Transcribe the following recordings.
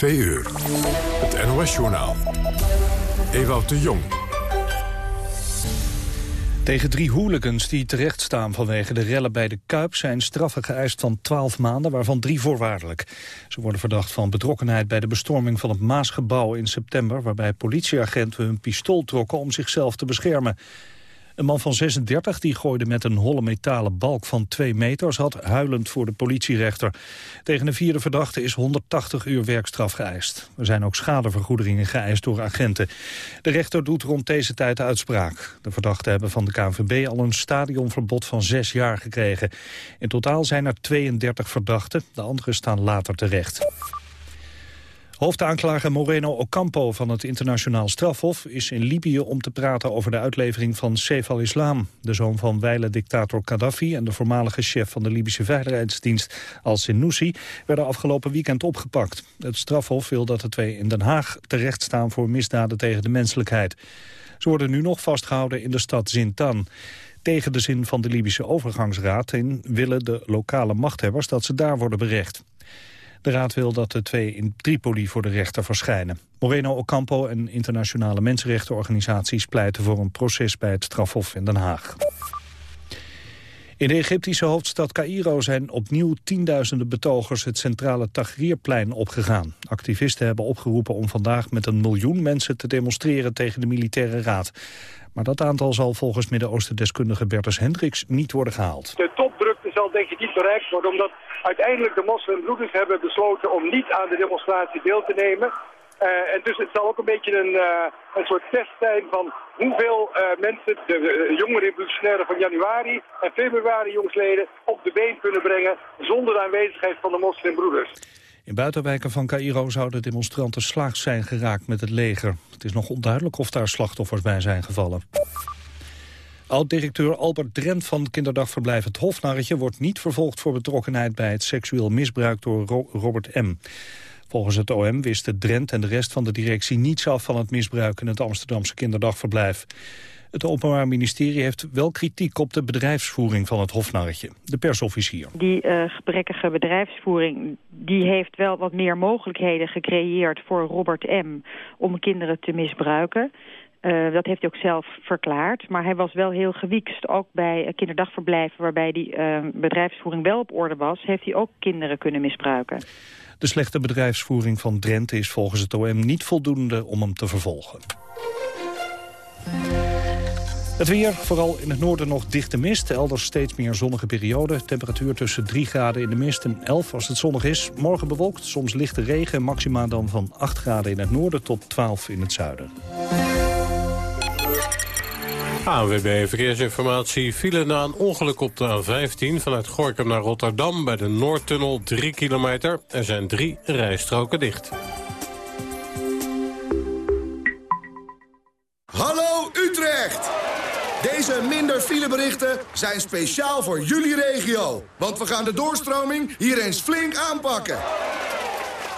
2 uur. Het NOS-journaal. Ewout de Jong. Tegen drie hooligans die terechtstaan vanwege de rellen bij de Kuip... zijn straffen geëist van 12 maanden, waarvan drie voorwaardelijk. Ze worden verdacht van betrokkenheid bij de bestorming van het Maasgebouw in september... waarbij politieagenten hun pistool trokken om zichzelf te beschermen. Een man van 36 die gooide met een holle metalen balk van 2 meter... zat huilend voor de politierechter. Tegen de vierde verdachte is 180 uur werkstraf geëist. Er zijn ook schadevergoederingen geëist door agenten. De rechter doet rond deze tijd uitspraak. De verdachten hebben van de KNVB al een stadionverbod van 6 jaar gekregen. In totaal zijn er 32 verdachten. De anderen staan later terecht. Hoofdaanklager Moreno Ocampo van het internationaal strafhof is in Libië om te praten over de uitlevering van Saif al-Islam, de zoon van wijle-dictator Gaddafi en de voormalige chef van de Libische veiligheidsdienst al-Sinoussi werden afgelopen weekend opgepakt. Het strafhof wil dat de twee in Den Haag terecht staan voor misdaden tegen de menselijkheid. Ze worden nu nog vastgehouden in de stad Zintan. Tegen de zin van de Libische overgangsraad in willen de lokale machthebbers dat ze daar worden berecht. De raad wil dat de twee in Tripoli voor de rechter verschijnen. Moreno Ocampo en internationale mensenrechtenorganisaties pleiten voor een proces bij het strafhof in Den Haag. In de Egyptische hoofdstad Cairo zijn opnieuw tienduizenden betogers het centrale Tahrirplein opgegaan. Activisten hebben opgeroepen om vandaag met een miljoen mensen te demonstreren tegen de militaire raad. Maar dat aantal zal volgens Midden-Oosten-deskundige Bertus Hendricks niet worden gehaald. Zal denk ik niet bereikt worden, omdat uiteindelijk de moslimbroeders hebben besloten om niet aan de demonstratie deel te nemen. Uh, en dus het zal ook een beetje een, uh, een soort test zijn van hoeveel uh, mensen de jonge revolutionairen van januari en februari jongsleden op de been kunnen brengen zonder de aanwezigheid van de moslimbroeders. In buitenwijken van Cairo zouden demonstranten slaags zijn geraakt met het leger. Het is nog onduidelijk of daar slachtoffers bij zijn gevallen. Oud-directeur Albert Drent van kinderdagverblijf Het Hofnarretje... wordt niet vervolgd voor betrokkenheid bij het seksueel misbruik door Robert M. Volgens het OM wisten Drent en de rest van de directie niets af van het misbruik in het Amsterdamse kinderdagverblijf. Het Openbaar Ministerie heeft wel kritiek op de bedrijfsvoering van het Hofnarretje. De persofficier. Die uh, gebrekkige bedrijfsvoering die heeft wel wat meer mogelijkheden gecreëerd voor Robert M. om kinderen te misbruiken. Uh, dat heeft hij ook zelf verklaard. Maar hij was wel heel gewiekst. Ook bij kinderdagverblijven waarbij die uh, bedrijfsvoering wel op orde was... heeft hij ook kinderen kunnen misbruiken. De slechte bedrijfsvoering van Drenthe is volgens het OM niet voldoende om hem te vervolgen. Het weer, vooral in het noorden nog dichte mist. Elders steeds meer zonnige periode. Temperatuur tussen 3 graden in de mist en 11 als het zonnig is. Morgen bewolkt, soms lichte regen. Maxima dan van 8 graden in het noorden tot 12 in het zuiden. ANWB Verkeersinformatie file na een ongeluk op de A15... vanuit Gorkum naar Rotterdam bij de Noordtunnel 3 kilometer. Er zijn drie rijstroken dicht. Hallo Utrecht! Deze minder fileberichten zijn speciaal voor jullie regio. Want we gaan de doorstroming hier eens flink aanpakken.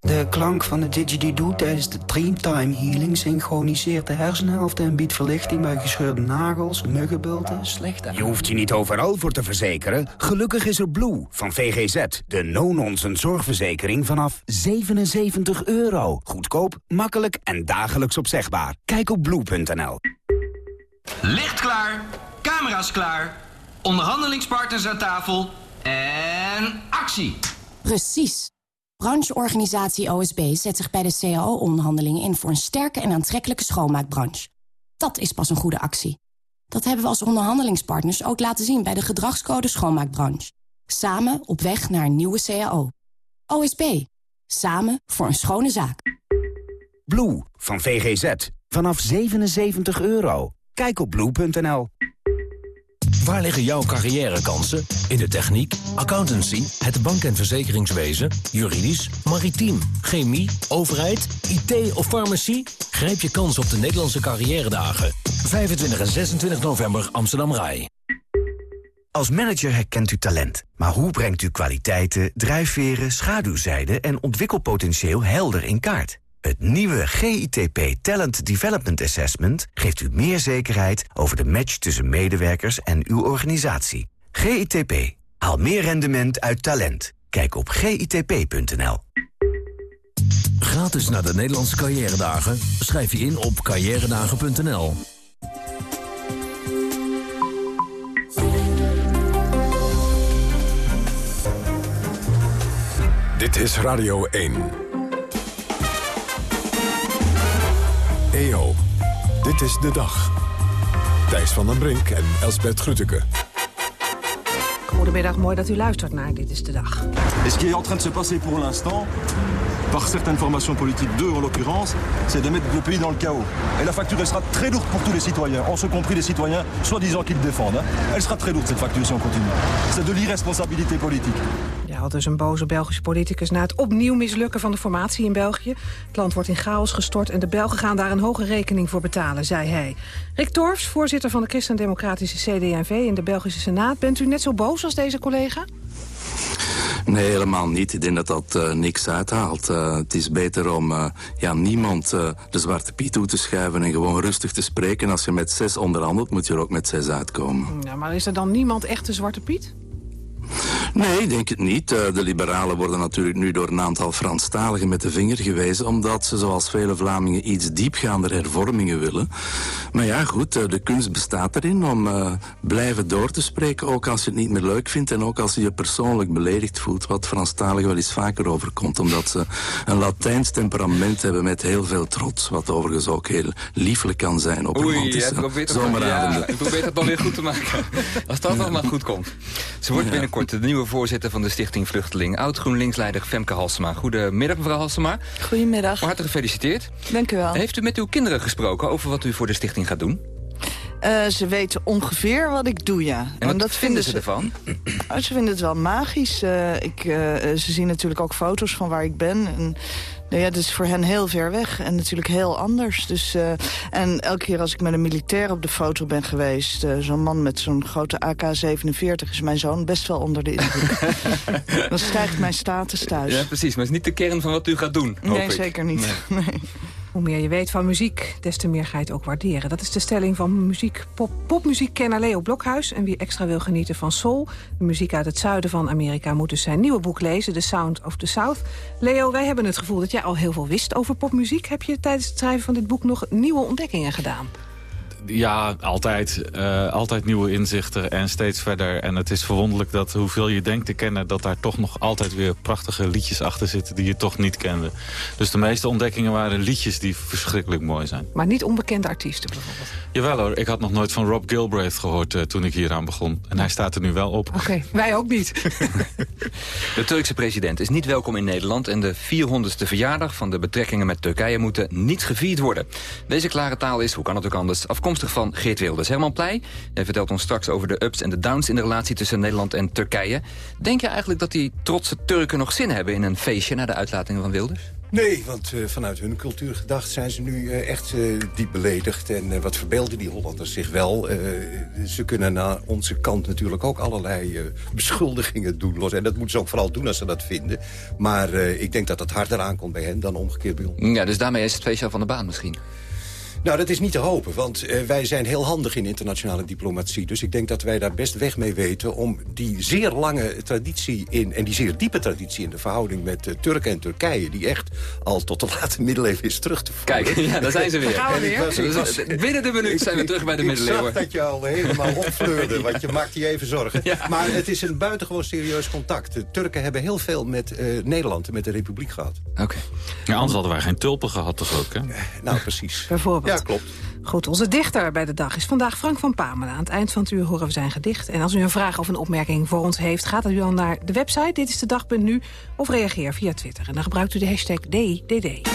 De klank van de didgeridoo tijdens de Dreamtime Healing... synchroniseert de hersenhelft en biedt verlichting bij gescheurde nagels, muggenbulten, slechte... Je hoeft je niet overal voor te verzekeren. Gelukkig is er Blue van VGZ, de no-nonsense zorgverzekering vanaf 77 euro. Goedkoop, makkelijk en dagelijks opzegbaar. Kijk op blue.nl. Licht klaar, camera's klaar, onderhandelingspartners aan tafel en actie. Precies. Brancheorganisatie OSB zet zich bij de CAO-onderhandelingen in... voor een sterke en aantrekkelijke schoonmaakbranche. Dat is pas een goede actie. Dat hebben we als onderhandelingspartners ook laten zien... bij de gedragscode schoonmaakbranche. Samen op weg naar een nieuwe CAO. OSB. Samen voor een schone zaak. Blue van VGZ. Vanaf 77 euro. Kijk op blue.nl. Waar liggen jouw carrièrekansen? In de techniek, accountancy, het bank- en verzekeringswezen, juridisch, maritiem, chemie, overheid, IT of farmacie? Grijp je kans op de Nederlandse carrière 25 en 26 november Amsterdam Rai. Als manager herkent u talent. Maar hoe brengt u kwaliteiten, drijfveren, schaduwzijden en ontwikkelpotentieel helder in kaart? Het nieuwe GITP Talent Development Assessment geeft u meer zekerheid over de match tussen medewerkers en uw organisatie. GITP. Haal meer rendement uit talent. Kijk op gitp.nl. Gratis naar de Nederlandse carrière dagen? Schrijf je in op carrièredagen.nl. Dit is Radio 1. EO, dit is de dag. Thijs van den Brink en Elsbert Grütke. Goedemiddag, mooi dat u luistert naar Dit is de Dag. Ce qui est en train de se passer pour l'instant, par certaines formations politiques, deux en l'occurrence, c'est de mettre le pays dans le chaos. Et la facture, elle sera très lourde pour tous les citoyens, en ce compris les citoyens, soi-disant qu'ils défendent. Elle sera très lourde, cette facture, si on continue. C'est de l'irresponsabilité politique. Al dus een boze Belgische politicus na het opnieuw mislukken van de formatie in België. Het land wordt in chaos gestort en de Belgen gaan daar een hoge rekening voor betalen, zei hij. Rick Torfs, voorzitter van de Christendemocratische CD&V in de Belgische Senaat. Bent u net zo boos als deze collega? Nee, helemaal niet. Ik denk dat dat eh, niks uithaalt. Eh, het is beter om eh, ja, niemand de zwarte piet toe te schuiven en gewoon rustig te spreken. Als je met zes onderhandelt, moet je er ook met zes uitkomen. Ja, maar is er dan niemand echt de Zwarte Piet? Nee, ik denk het niet. Eh, de liberalen worden natuurlijk nu door een aantal Franstaligen met de vinger gewezen... omdat ze, zoals vele Vlamingen, iets diepgaander hervormingen willen. Maar ja, goed, eh, de kunst bestaat erin om eh, blijven door te spreken... ook als je het niet meer leuk vindt en ook als je je persoonlijk beledigd voelt... wat Franstaligen wel eens vaker overkomt... omdat ze een Latijns temperament hebben met heel veel trots... wat overigens ook heel liefelijk kan zijn op romantische ja, zomeravonden. ik probeer het dan weer goed te maken. Als dat allemaal goed komt. Ze wordt binnenkort de nieuwe voorzitter van de Stichting Vluchteling. Oud-GroenLinks-leider Femke Halsema. Goedemiddag, mevrouw Halsema. Goedemiddag. Van harte gefeliciteerd. Dank u wel. Heeft u met uw kinderen gesproken over wat u voor de stichting gaat doen? Eh, ze weten ongeveer wat ik doe, ja. En wat vinden ze ervan? Oh, ze vinden het wel magisch. Eh, ik, eh, ze zien natuurlijk ook foto's van waar ik ben. En, nou ja, dat is voor hen heel ver weg en natuurlijk heel anders. Dus, eh, en elke keer als ik met een militair op de foto ben geweest... eh, zo'n man met zo'n grote AK-47 is mijn zoon best wel onder de indruk. Dan stijgt mijn status thuis. Ja, precies. Maar het is niet de kern van wat u gaat doen, hoop nee, ik. zeker niet. Nee. Hoe meer je weet van muziek, des te meer ga je het ook waarderen. Dat is de stelling van muziek, pop, popmuziekkenner Leo Blokhuis. En wie extra wil genieten van soul, de muziek uit het zuiden van Amerika... moet dus zijn nieuwe boek lezen, The Sound of the South. Leo, wij hebben het gevoel dat jij al heel veel wist over popmuziek. Heb je tijdens het schrijven van dit boek nog nieuwe ontdekkingen gedaan? Ja, altijd, eh, altijd nieuwe inzichten en steeds verder. En het is verwonderlijk dat hoeveel je denkt te kennen... dat daar toch nog altijd weer prachtige liedjes achter zitten... die je toch niet kende. Dus de meeste ontdekkingen waren liedjes die verschrikkelijk mooi zijn. Maar niet onbekende artiesten bijvoorbeeld. Jawel hoor, ik had nog nooit van Rob Gilbreth gehoord eh, toen ik hieraan begon. En hij staat er nu wel op. Oké, wij ook niet. De Turkse president is niet welkom in Nederland... en de 400ste verjaardag van de betrekkingen met Turkije moeten niet gevierd worden. Deze klare taal is, hoe kan het ook anders, afkomstig van Geert Wilders. Herman Pleij hij vertelt ons straks over de ups en de downs... in de relatie tussen Nederland en Turkije. Denk je eigenlijk dat die trotse Turken nog zin hebben... in een feestje na de uitlatingen van Wilders? Nee, want eh, vanuit hun cultuur gedacht zijn ze nu eh, echt eh, diep beledigd. En wat verbeelden die Hollanders zich wel. Ze kunnen naar onze kant natuurlijk ook allerlei beschuldigingen doen. Los. En dat moeten ze ook vooral doen als ze dat vinden. Maar ik denk dat het harder aankomt bij hen dan omgekeerd bij ons. Ja, dus daarmee is het feestje al van de baan misschien. Nou, dat is niet te hopen, want eh, wij zijn heel handig in internationale diplomatie. Dus ik denk dat wij daar best weg mee weten om die zeer lange traditie in... en die zeer diepe traditie in de verhouding met eh, Turken en Turkije... die echt al tot de late middeleeuwen is terug te voeren. Kijk, ja, daar zijn ze weer. Gaan we weer? Ik was- ik was- Binnen de minuut zijn we terug bij de ik middeleeuwen. zag dat je al helemaal opfleurde, want je maakt je even zorgen. Maar het is een buitengewoon serieus contact. De Turken hebben heel veel met eh, Nederland en met de Republiek gehad. Oké. Ja, anders hadden wij geen tulpen gehad toch ook, hè? Nou, precies. Bijvoorbeeld. Ja, klopt. Goed, onze dichter bij de dag is vandaag Frank van Pamela. Aan het eind van het uur horen we zijn gedicht. En als u een vraag of een opmerking voor ons heeft... gaat u dan naar de website, dit is de dag.nu... of reageer via Twitter. En dan gebruikt u de hashtag DDD.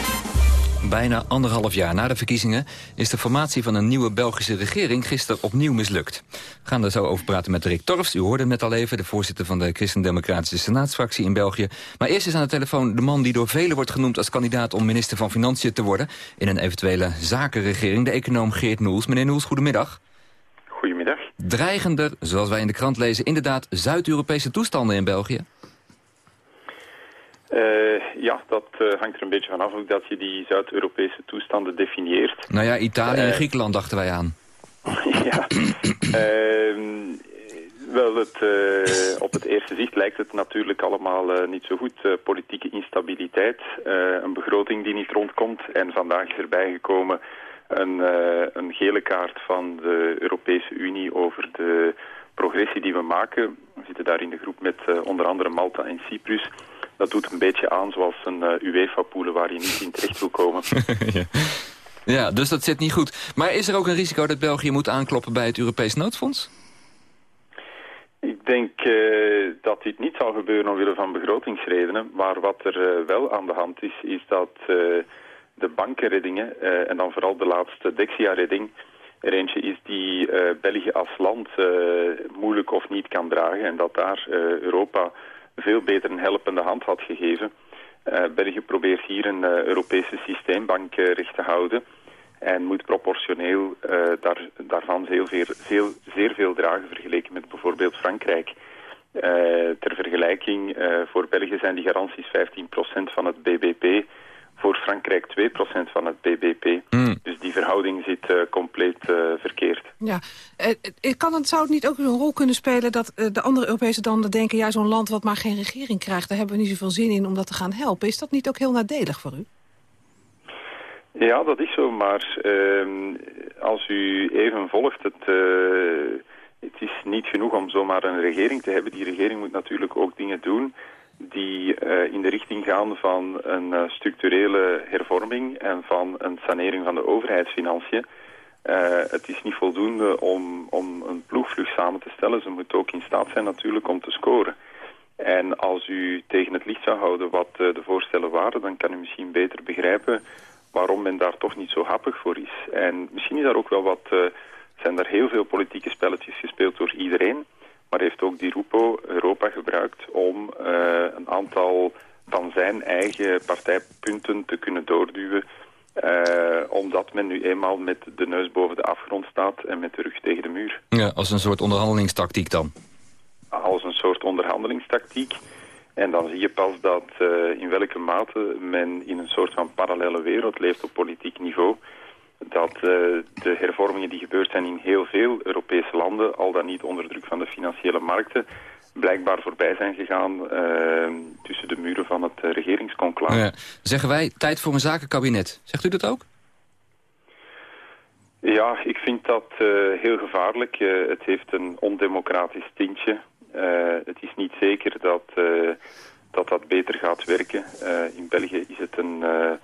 Bijna anderhalf jaar na de verkiezingen is de formatie van een nieuwe Belgische regering gisteren opnieuw mislukt. We gaan er zo over praten met Rick Torfs. U hoorde hem net al even, de voorzitter van de Christendemocratische Senaatsfractie in België. Maar eerst is aan de telefoon de man die door velen wordt genoemd als kandidaat om minister van Financiën te worden in een eventuele zakenregering, de econoom Geert Noels. Meneer Noels, goedemiddag. Goedemiddag. Dreigen er, zoals wij in de krant lezen, inderdaad Zuid-Europese toestanden in België? Uh, ja, dat uh, hangt er een beetje vanaf hoe dat je die Zuid-Europese toestanden definieert. Nou ja, Italië en uh, Griekenland dachten wij aan. ja, ehm, wel, het, op het eerste zicht lijkt het natuurlijk allemaal niet zo goed. politieke instabiliteit, een begroting die niet rondkomt en vandaag is erbij gekomen een, een gele kaart van de Europese Unie over de progressie die we maken. We zitten daar in de groep met onder andere Malta en Cyprus dat doet een beetje aan zoals een uh, UEFA-poelen waar je niet in terecht wil komen. ja. ja, dus dat zit niet goed. Maar is er ook een risico dat België moet aankloppen bij het Europees noodfonds? Ik denk uh, dat dit niet zal gebeuren omwille van begrotingsredenen. Maar wat er uh, wel aan de hand is, is dat de bankenreddingen, en dan vooral de laatste Dexia-redding, er eentje is die België als land moeilijk of niet kan dragen. En dat daar Europa veel beter een helpende hand had gegeven. België probeert hier een Europese systeembank recht te houden en moet proportioneel daar, daarvan veel, veel, zeer veel dragen vergeleken met bijvoorbeeld Frankrijk. ter vergelijking, voor België zijn die garanties 15% van het BBP voor Frankrijk 2% van het BBP. Mm. Dus die verhouding zit uh, compleet uh, verkeerd. Ja, uh, kan het, zou het niet ook een rol kunnen spelen dat de andere Europese landen denken... ja, zo'n land wat maar geen regering krijgt, daar hebben we niet zoveel zin in om dat te gaan helpen. Is dat niet ook heel nadelig voor u? Ja, dat is zo, maar ehm, als u even volgt, het, het is niet genoeg om zomaar een regering te hebben. Die regering moet natuurlijk ook dingen doen die uh, in de richting gaan van een uh, structurele hervorming en van een sanering van de overheidsfinanciën. Uh, het is niet voldoende om, om een ploegvlug samen te stellen. Ze moeten ook in staat zijn natuurlijk om te scoren. En als u tegen het licht zou houden wat de voorstellen waren, dan kan u misschien beter begrijpen waarom men daar toch niet zo happig voor is. En misschien is daar ook wel wat, zijn er heel veel politieke spelletjes gespeeld door iedereen maar heeft ook die Rupo Europa gebruikt om uh, een aantal van zijn eigen partijpunten te kunnen doorduwen. Uh, omdat men nu eenmaal met de neus boven de afgrond staat en met de rug tegen de muur. Ja, als een soort onderhandelingstactiek dan? Als een soort onderhandelingstactiek. En dan zie je pas dat uh, in welke mate men in een soort van parallele wereld leeft op politiek niveau dat uh, de hervormingen die gebeurd zijn in heel veel Europese landen, al dan niet onder druk van de financiële markten, blijkbaar voorbij zijn gegaan uh, tussen de muren van het uh, regeringsconclave. Ja. Zeggen wij, tijd voor een zakenkabinet. Zegt u dat ook? Ja, ik vind dat heel gevaarlijk. het heeft een ondemocratisch tintje. het is niet zeker dat, dat dat beter gaat werken. in België is het een een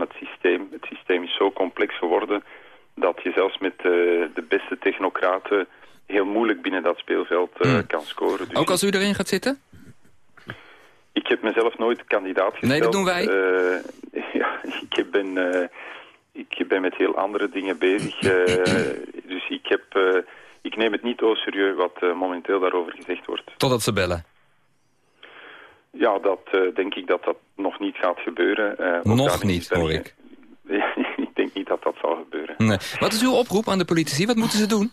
het systeem. Het systeem is zo complex geworden dat je zelfs met uh, de beste technocraten heel moeilijk binnen dat speelveld uh, kan scoren. Dus ook als u erin gaat zitten? Ik heb mezelf nooit kandidaat gesteld. Nee, dat doen wij. Uh, ja, ik ben, ik ben met heel andere dingen bezig. dus ik, heb, ik neem het niet zo serieus wat momenteel daarover gezegd wordt. Totdat ze bellen? Ja, dat uh, denk ik dat dat nog niet gaat gebeuren. Uh, nog niet, hoor ik. ik denk niet dat dat zal gebeuren. Nee. Wat is uw oproep aan de politici? Wat moeten ze doen?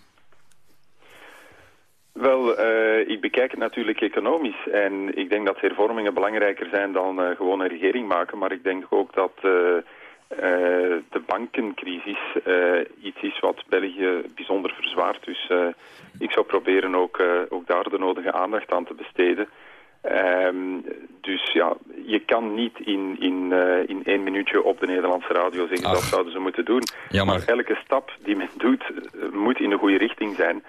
Wel, uh, ik bekijk het natuurlijk economisch. En ik denk dat hervormingen belangrijker zijn dan gewoon een regering maken. Maar ik denk ook dat uh, de bankencrisis iets is wat België bijzonder verzwaart. Dus ik zou proberen ook, ook daar de nodige aandacht aan te besteden. Um, dus ja, je kan niet in, in, uh, in één minuutje op de Nederlandse radio zeggen Ach. dat zouden ze moeten doen. Jammer. Maar elke stap die men doet uh, moet in de goede richting zijn.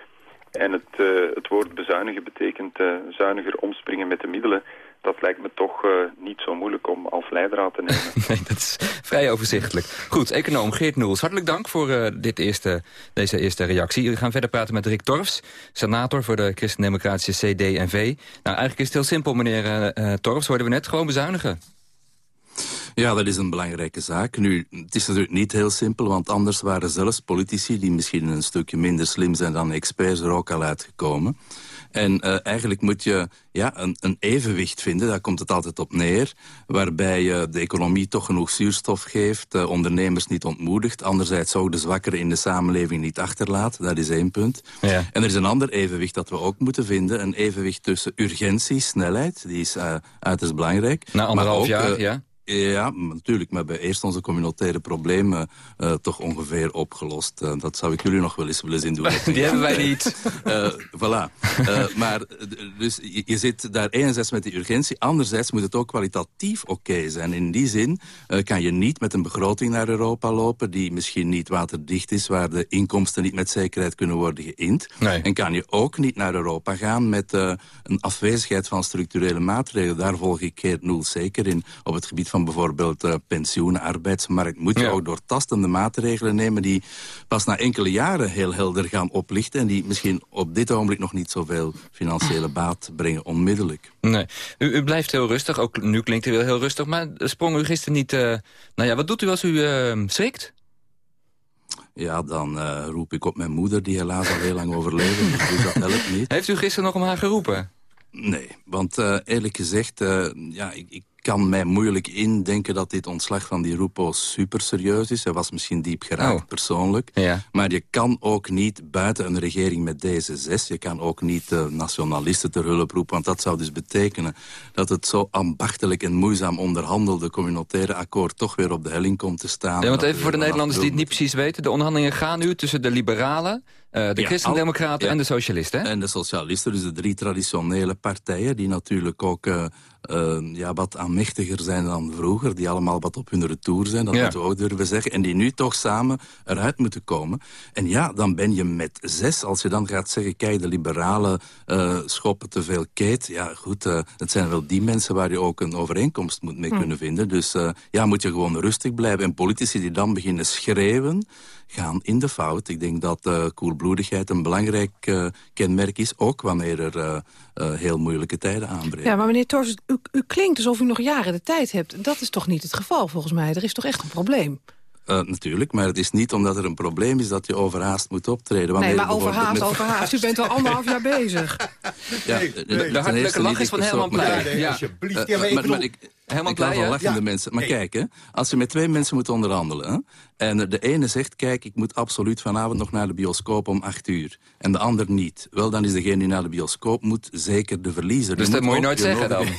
En het, uh, het woord bezuinigen betekent zuiniger omspringen met de middelen dat lijkt me toch uh, niet zo moeilijk om als leidraad te nemen. nee, dat is vrij overzichtelijk. Goed, econoom Geert Noels, hartelijk dank voor uh, dit eerste, deze eerste reactie. We gaan verder praten met Rick Torfs, senator voor de Christen-Democratische CD&V. Nou, eigenlijk is het heel simpel, meneer uh, Torfs, hoorden we net, gewoon bezuinigen. Ja, dat is een belangrijke zaak. Nu, het is natuurlijk niet heel simpel, want anders waren zelfs politici... die misschien een stukje minder slim zijn dan experts er ook al uitgekomen. En uh, eigenlijk moet je ja, een, een, evenwicht vinden, daar komt het altijd op neer... waarbij je de economie toch genoeg zuurstof geeft... Uh, ondernemers niet ontmoedigt... anderzijds ook de zwakkeren in de samenleving niet achterlaat. Dat is één punt. Ja. En er is een ander evenwicht dat we ook moeten vinden. Een evenwicht tussen urgentie, snelheid, die is uiterst belangrijk. Na anderhalf ook, jaar, ja. Ja, natuurlijk. Maar bij eerst onze communautaire problemen uh, toch ongeveer opgelost. Uh, dat zou ik jullie nog wel eens willen zien doen. Die hebben wij niet. Uh, voilà. maar dus je, je, zit daar enerzijds met die urgentie. Anderzijds moet het ook kwalitatief oké okay zijn. In die zin kan je niet met een begroting naar Europa lopen... die misschien niet waterdicht is... waar de inkomsten niet met zekerheid kunnen worden geïnd. Nee. En kan je ook niet naar Europa gaan met een afwezigheid van structurele maatregelen. Daar volg ik Geert Noel zeker in op het gebied van bijvoorbeeld uh, pensioenen, arbeidsmarkt... moet je ja. ook doortastende maatregelen nemen... die pas na enkele jaren heel helder gaan oplichten... en die misschien op dit ogenblik nog niet zoveel financiële baat brengen onmiddellijk. Nee. U, u blijft heel rustig, ook nu klinkt u wel heel rustig... maar sprong u gisteren niet... Uh, nou ja, wat doet u als u uh, schrikt? Ja, dan uh, roep ik op mijn moeder, die helaas al heel lang overleden is. Dus dat helpt niet. Heeft u gisteren nog om haar geroepen? Nee, want uh, eerlijk gezegd, uh, ja, ik, ik kan mij moeilijk indenken dat dit ontslag van die Rupo super serieus is. Hij was misschien diep geraakt oh. persoonlijk. Ja. Maar je kan ook niet buiten een regering met deze zes... je kan ook niet uh, nationalisten ter hulp roepen. Want dat zou dus betekenen dat het zo ambachtelijk en moeizaam onderhandelde... communautaire akkoord toch weer op de helling komt te staan. Ja, want even voor de Nederlanders die het niet precies weten... de onderhandelingen gaan nu tussen de liberalen... Uh, de ja, Christendemocraten ja. en de Socialisten, hè? En de Socialisten, dus de drie traditionele partijen... die natuurlijk ook uh, uh, ja, wat aanmächtiger zijn dan vroeger. Die allemaal wat op hun retour zijn, dat Ja. moeten we ook durven zeggen. En die nu toch samen eruit moeten komen. En ja, dan ben je met zes. Als je dan gaat zeggen, kijk, de liberalen uh, schoppen te veel keet. Ja, goed, uh, het zijn wel die mensen waar je ook een overeenkomst moet mee Hm. kunnen vinden. Dus uh, ja, moet je gewoon rustig blijven. En politici die dan beginnen schreeuwen gaan in de fout. Ik denk dat uh, koelbloedigheid een belangrijk uh, kenmerk is, ook wanneer er uh, heel moeilijke tijden aanbreken. Ja, maar meneer Tors, u, u klinkt alsof u nog jaren de tijd hebt. Dat is toch niet het geval, volgens mij? Er is toch echt een probleem? Uh, natuurlijk, maar het is niet omdat er een probleem is dat je overhaast moet optreden. Nee, maar overhaast, met- overhaast. U bent al anderhalf jaar bezig. Ja, Nee, de- nee. ten De hartelijke lach is van Herman persoonlijk, Pleij. maar- Ja. alsjeblieft. Eh, Ja, maar ik maar- ik- Herman ik van ja. lachende Ja. mensen. Maar Nee. kijk, hè, als je met twee mensen moet onderhandelen... Hè, en de ene zegt, kijk, ik moet absoluut vanavond nog naar de bioscoop om acht uur. En de ander niet. Wel, dan is degene die naar de bioscoop moet zeker de verliezer. Dus dat moet je nooit zeggen dan?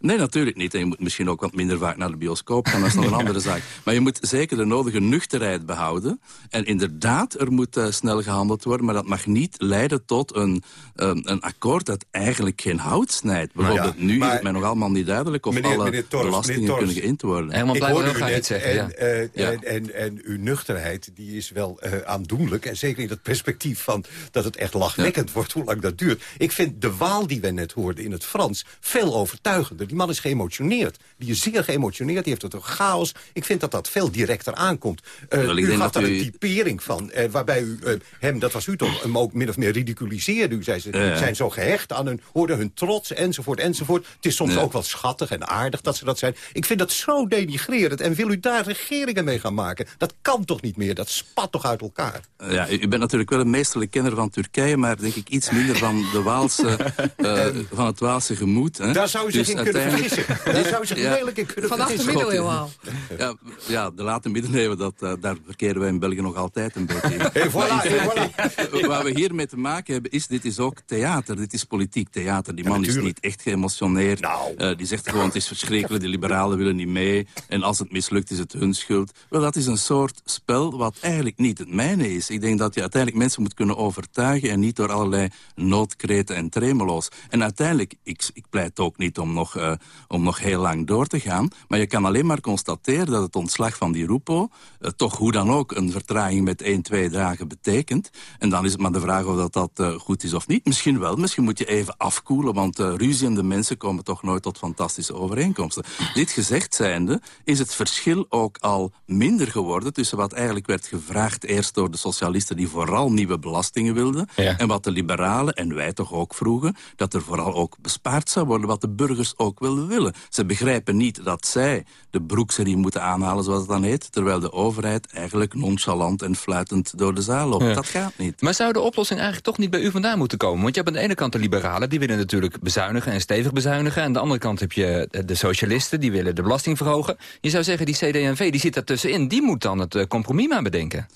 Nee, natuurlijk niet. En je moet misschien ook wat minder vaak naar de bioscoop gaan. Dat is nog een andere zaak. Maar je moet zeker de nodige nuchterheid behouden. En inderdaad, er moet uh, snel gehandeld worden. Maar dat mag niet leiden tot een, um, een akkoord dat eigenlijk geen hout snijdt. Bijvoorbeeld Ja, nu is maar- het mij nog allemaal niet duidelijk... of Meneer- alle meneer belastingen kunnen geïnd worden. Herman Ik hoorde u net, zeggen. en, ja. eh, Ja. en, en, en uw nuchterheid die is wel eh, aandoenlijk. En zeker in het perspectief van dat het echt lachwekkend wordt hoe lang dat duurt. Ik vind de waal die we net hoorden in het Frans veel overtuigender. Die man is geëmotioneerd. Die is zeer geëmotioneerd. Die heeft het een chaos. Ik vind dat dat veel directer aankomt. Ik u gaf dat daar u- een typering van. eh, waarbij u eh, hem, dat was u toch, hem ook min of meer ridiculiseerde. U zei ze Ja. zijn zo gehecht aan hun, hoorde hun trots enzovoort enzovoort. Het is soms Ja. ook wel schattig en aardig dat ze dat zijn. Ik vind dat zo denigrerend. En wil u daar regeringen mee gaan maken? Dat kan toch niet meer? Dat spat toch uit elkaar? Ja, u bent natuurlijk wel een meesterlijk kenner van Turkije... maar denk ik iets minder van, de Waalse, van het Waalse gemoed. Hè? Daar zou u zich Dus in kunnen uiteindelijk- vergissen. Daar zou zich Ja. redelijk in kunnen Vanaf de middeleeuwen al. Ja, ja, de late middeleeuwen, dat, eh, daar verkeren wij in België nog altijd een beetje in. Hey, voilà, hey, feite, Waar we hiermee te maken hebben, is dit is ook theater. Dit is politiek theater. Die man is niet echt geëmotioneerd. Nou. Eh, die zegt gewoon, het is verschrikkelijk, de liberalen willen niet mee. En als het mislukt, is het hun schuld. Wel, dat is een soort spel wat eigenlijk niet het mijne is. Ik denk dat je uiteindelijk mensen moet kunnen overtuigen... en niet door allerlei noodkreten en tremolo's. En uiteindelijk, ik, ik pleit ook niet om nog, eh, om nog heel lang door te gaan... maar je kan alleen maar constateren dat het ontslag van die Rupo... eh, toch hoe dan ook een vertraging met 1, 2 dagen betekent. En dan is het maar de vraag of dat, dat eh, goed is of niet. Misschien wel, misschien moet je even afkoelen... want ruziende mensen komen toch nooit tot fantastische overeenkomsten. Dit gezegd zijnde is het verschil ook al minder geworden... tussen wat eigenlijk werd gevraagd eerst door de socialisten... die vooral nieuwe belastingen wilden... Ja. en wat de liberalen en wij toch ook vroegen... dat er vooral ook bespaard zou worden... wat de burgers ook wel willen. Ze begrijpen niet dat zij de broekserie moeten aanhalen, zoals het dan heet... terwijl de overheid eigenlijk nonchalant en fluitend door de zaal loopt. Dat gaat niet. Maar zou de oplossing eigenlijk toch niet bij u vandaan moeten komen? Want je hebt aan de ene kant de liberalen, die willen natuurlijk bezuinigen... en stevig bezuinigen. Aan de andere kant heb je de socialisten, die willen de belasting verhogen. Je zou zeggen, die CD&V die zit daartussenin, die moet dan het eh, compromis maar bedenken.